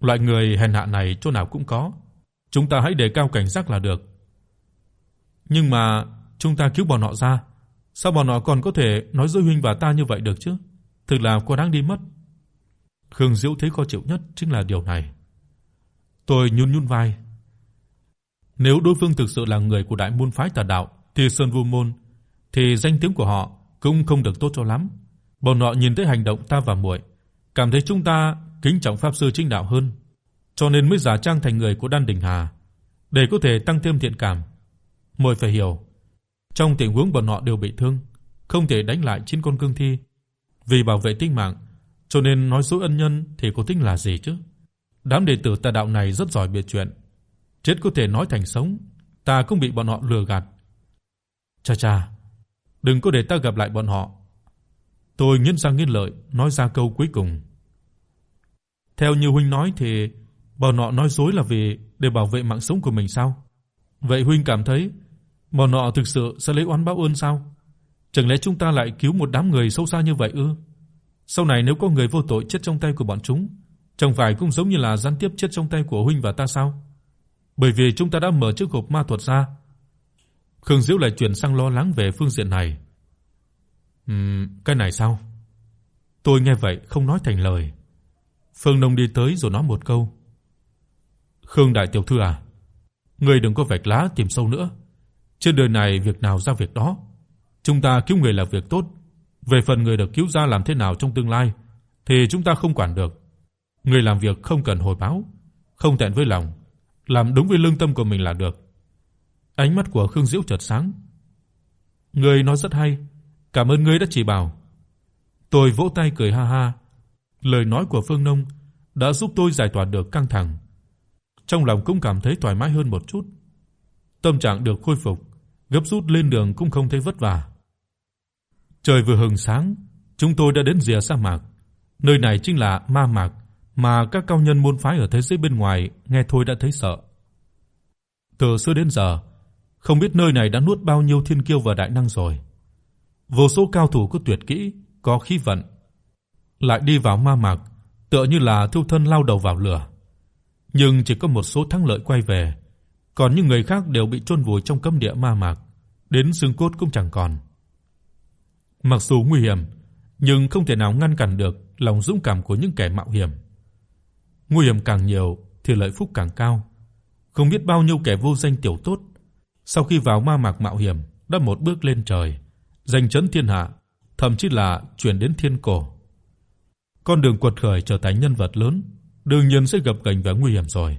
Loại người hèn hạ này chỗ nào cũng có, chúng ta hãy đề cao cảnh giác là được. Nhưng mà chúng ta cứu bọn họ ra, sao bọn họ còn có thể nói dối huynh và ta như vậy được chứ? Thực là quá đáng đi mất. Khương Diễu thấy khó chịu nhất chính là điều này. Tôi nhún nhún vai. Nếu đối phương thực sự là người của đại môn phái Tà đạo thì Sơn Vu môn thì danh tiếng của họ cũng không được tốt cho lắm. Bọn họ nhìn thấy hành động ta và muội, cảm thấy chúng ta kính trọng pháp sư chính đạo hơn, cho nên mới giả trang thành người của Đan Đình Hà để có thể tăng thêm thiện cảm. Muội phải hiểu, trong tình huống bọn họ đều bị thương, không thể đánh lại chín con cương thi, vì bảo vệ tính mạng, cho nên nói dối ân nhân thì có tính là gì chứ? Đám đệ tử tà đạo này rất giỏi biệt chuyện, chết có thể nói thành sống, ta cũng bị bọn họ lừa gạt. Cha cha, đừng có để ta gặp lại bọn họ. Tôi nghiến răng nghiến lợi nói ra câu cuối cùng. Theo như huynh nói thì bọn họ nói dối là vì để bảo vệ mạng sống của mình sao? Vậy huynh cảm thấy bọn họ thực sự sẽ lấy oán báo ơn sao? Chẳng lẽ chúng ta lại cứu một đám người xấu xa như vậy ư? Sau này nếu có người vô tội chết trong tay của bọn chúng, chẳng phải cũng giống như là gián tiếp chết trong tay của huynh và ta sao? Bởi vì chúng ta đã mở chiếc hộp ma thuật ra. Khương Diễu lại chuyển sang lo lắng về phương diện này. Ừm, cái này sao? Tôi nghe vậy không nói thành lời. Phương Nông đi tới rồi nói một câu. "Khương đại tiểu thư à, ngươi đừng có vạch lá tìm sâu nữa. Trên đời này việc nào ra việc đó. Chúng ta cứu người là việc tốt, về phần người được cứu ra làm thế nào trong tương lai thì chúng ta không quản được. Người làm việc không cần hồi báo, không thẹn với lòng, làm đúng với lương tâm của mình là được." Ánh mắt của Khương Diễu chợt sáng. "Ngươi nói rất hay, cảm ơn ngươi đã chỉ bảo." Tôi vỗ tay cười ha ha. Lời nói của Phương Nông đã giúp tôi giải tỏa được căng thẳng. Trong lòng cũng cảm thấy thoải mái hơn một chút. Tâm trạng được khôi phục, gấp rút lên đường cũng không thấy vất vả. Trời vừa hừng sáng, chúng tôi đã đến rìa sa mạc. Nơi này chính là ma mạc mà các cao nhân môn phái ở thế giới bên ngoài nghe thôi đã thấy sợ. Từ xưa đến giờ, không biết nơi này đã nuốt bao nhiêu thiên kiêu và đại năng rồi. Vô số cao thủ có tuyệt kỹ, có khí vận, lại đi vào ma mạc, tựa như là thiêu thân lao đầu vào lửa. Nhưng chỉ có một số thắng lợi quay về, còn những người khác đều bị chôn vùi trong cấm địa ma mạc, đến xương cốt cũng chẳng còn. Mặc dù nguy hiểm, nhưng không thể nào ngăn cản được lòng dũng cảm của những kẻ mạo hiểm. Nguy hiểm càng nhiều thì lợi phúc càng cao. Không biết bao nhiêu kẻ vô danh tiểu tốt sau khi vào ma mạc mạo hiểm đã một bước lên trời, giành chấn thiên hạ, thậm chí là chuyển đến thiên cổ. Con đường quật khởi trở thành nhân vật lớn, đương nhiên sẽ gặp cảnh và nguy hiểm rồi.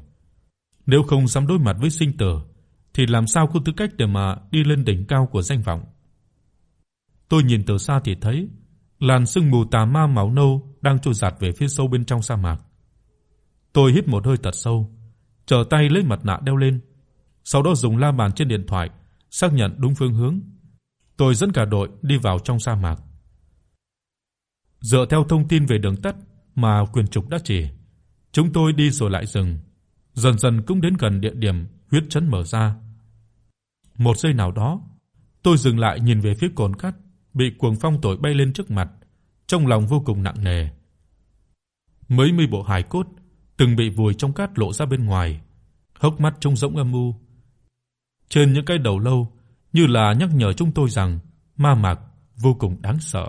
Nếu không dám đối mặt với sinh tử thì làm sao có tư cách để mà đi lên đỉnh cao của danh vọng. Tôi nhìn từ xa thì thấy làn sương mù tà ma máu nâu đang trôi dạt về phía sâu bên trong sa mạc. Tôi hít một hơi thật sâu, trở tay lấy mặt nạ đeo lên, sau đó dùng la bàn trên điện thoại xác nhận đúng phương hướng. Tôi dẫn cả đội đi vào trong sa mạc. Dựa theo thông tin về đường tắt mà quyền trục đã chỉ, chúng tôi đi rồi lại dừng, dần dần cũng đến gần địa điểm huyết trấn mở ra. Một giây nào đó, tôi dừng lại nhìn về phía cồn cát bị cuồng phong thổi bay lên trước mặt, trong lòng vô cùng nặng nề. Mấy mươi bộ hài cốt từng bị vùi trong cát lộ ra bên ngoài, hốc mắt trông rỗng âm u. Trên những cái đầu lâu, như là nhắc nhở chúng tôi rằng ma mạc vô cùng đáng sợ.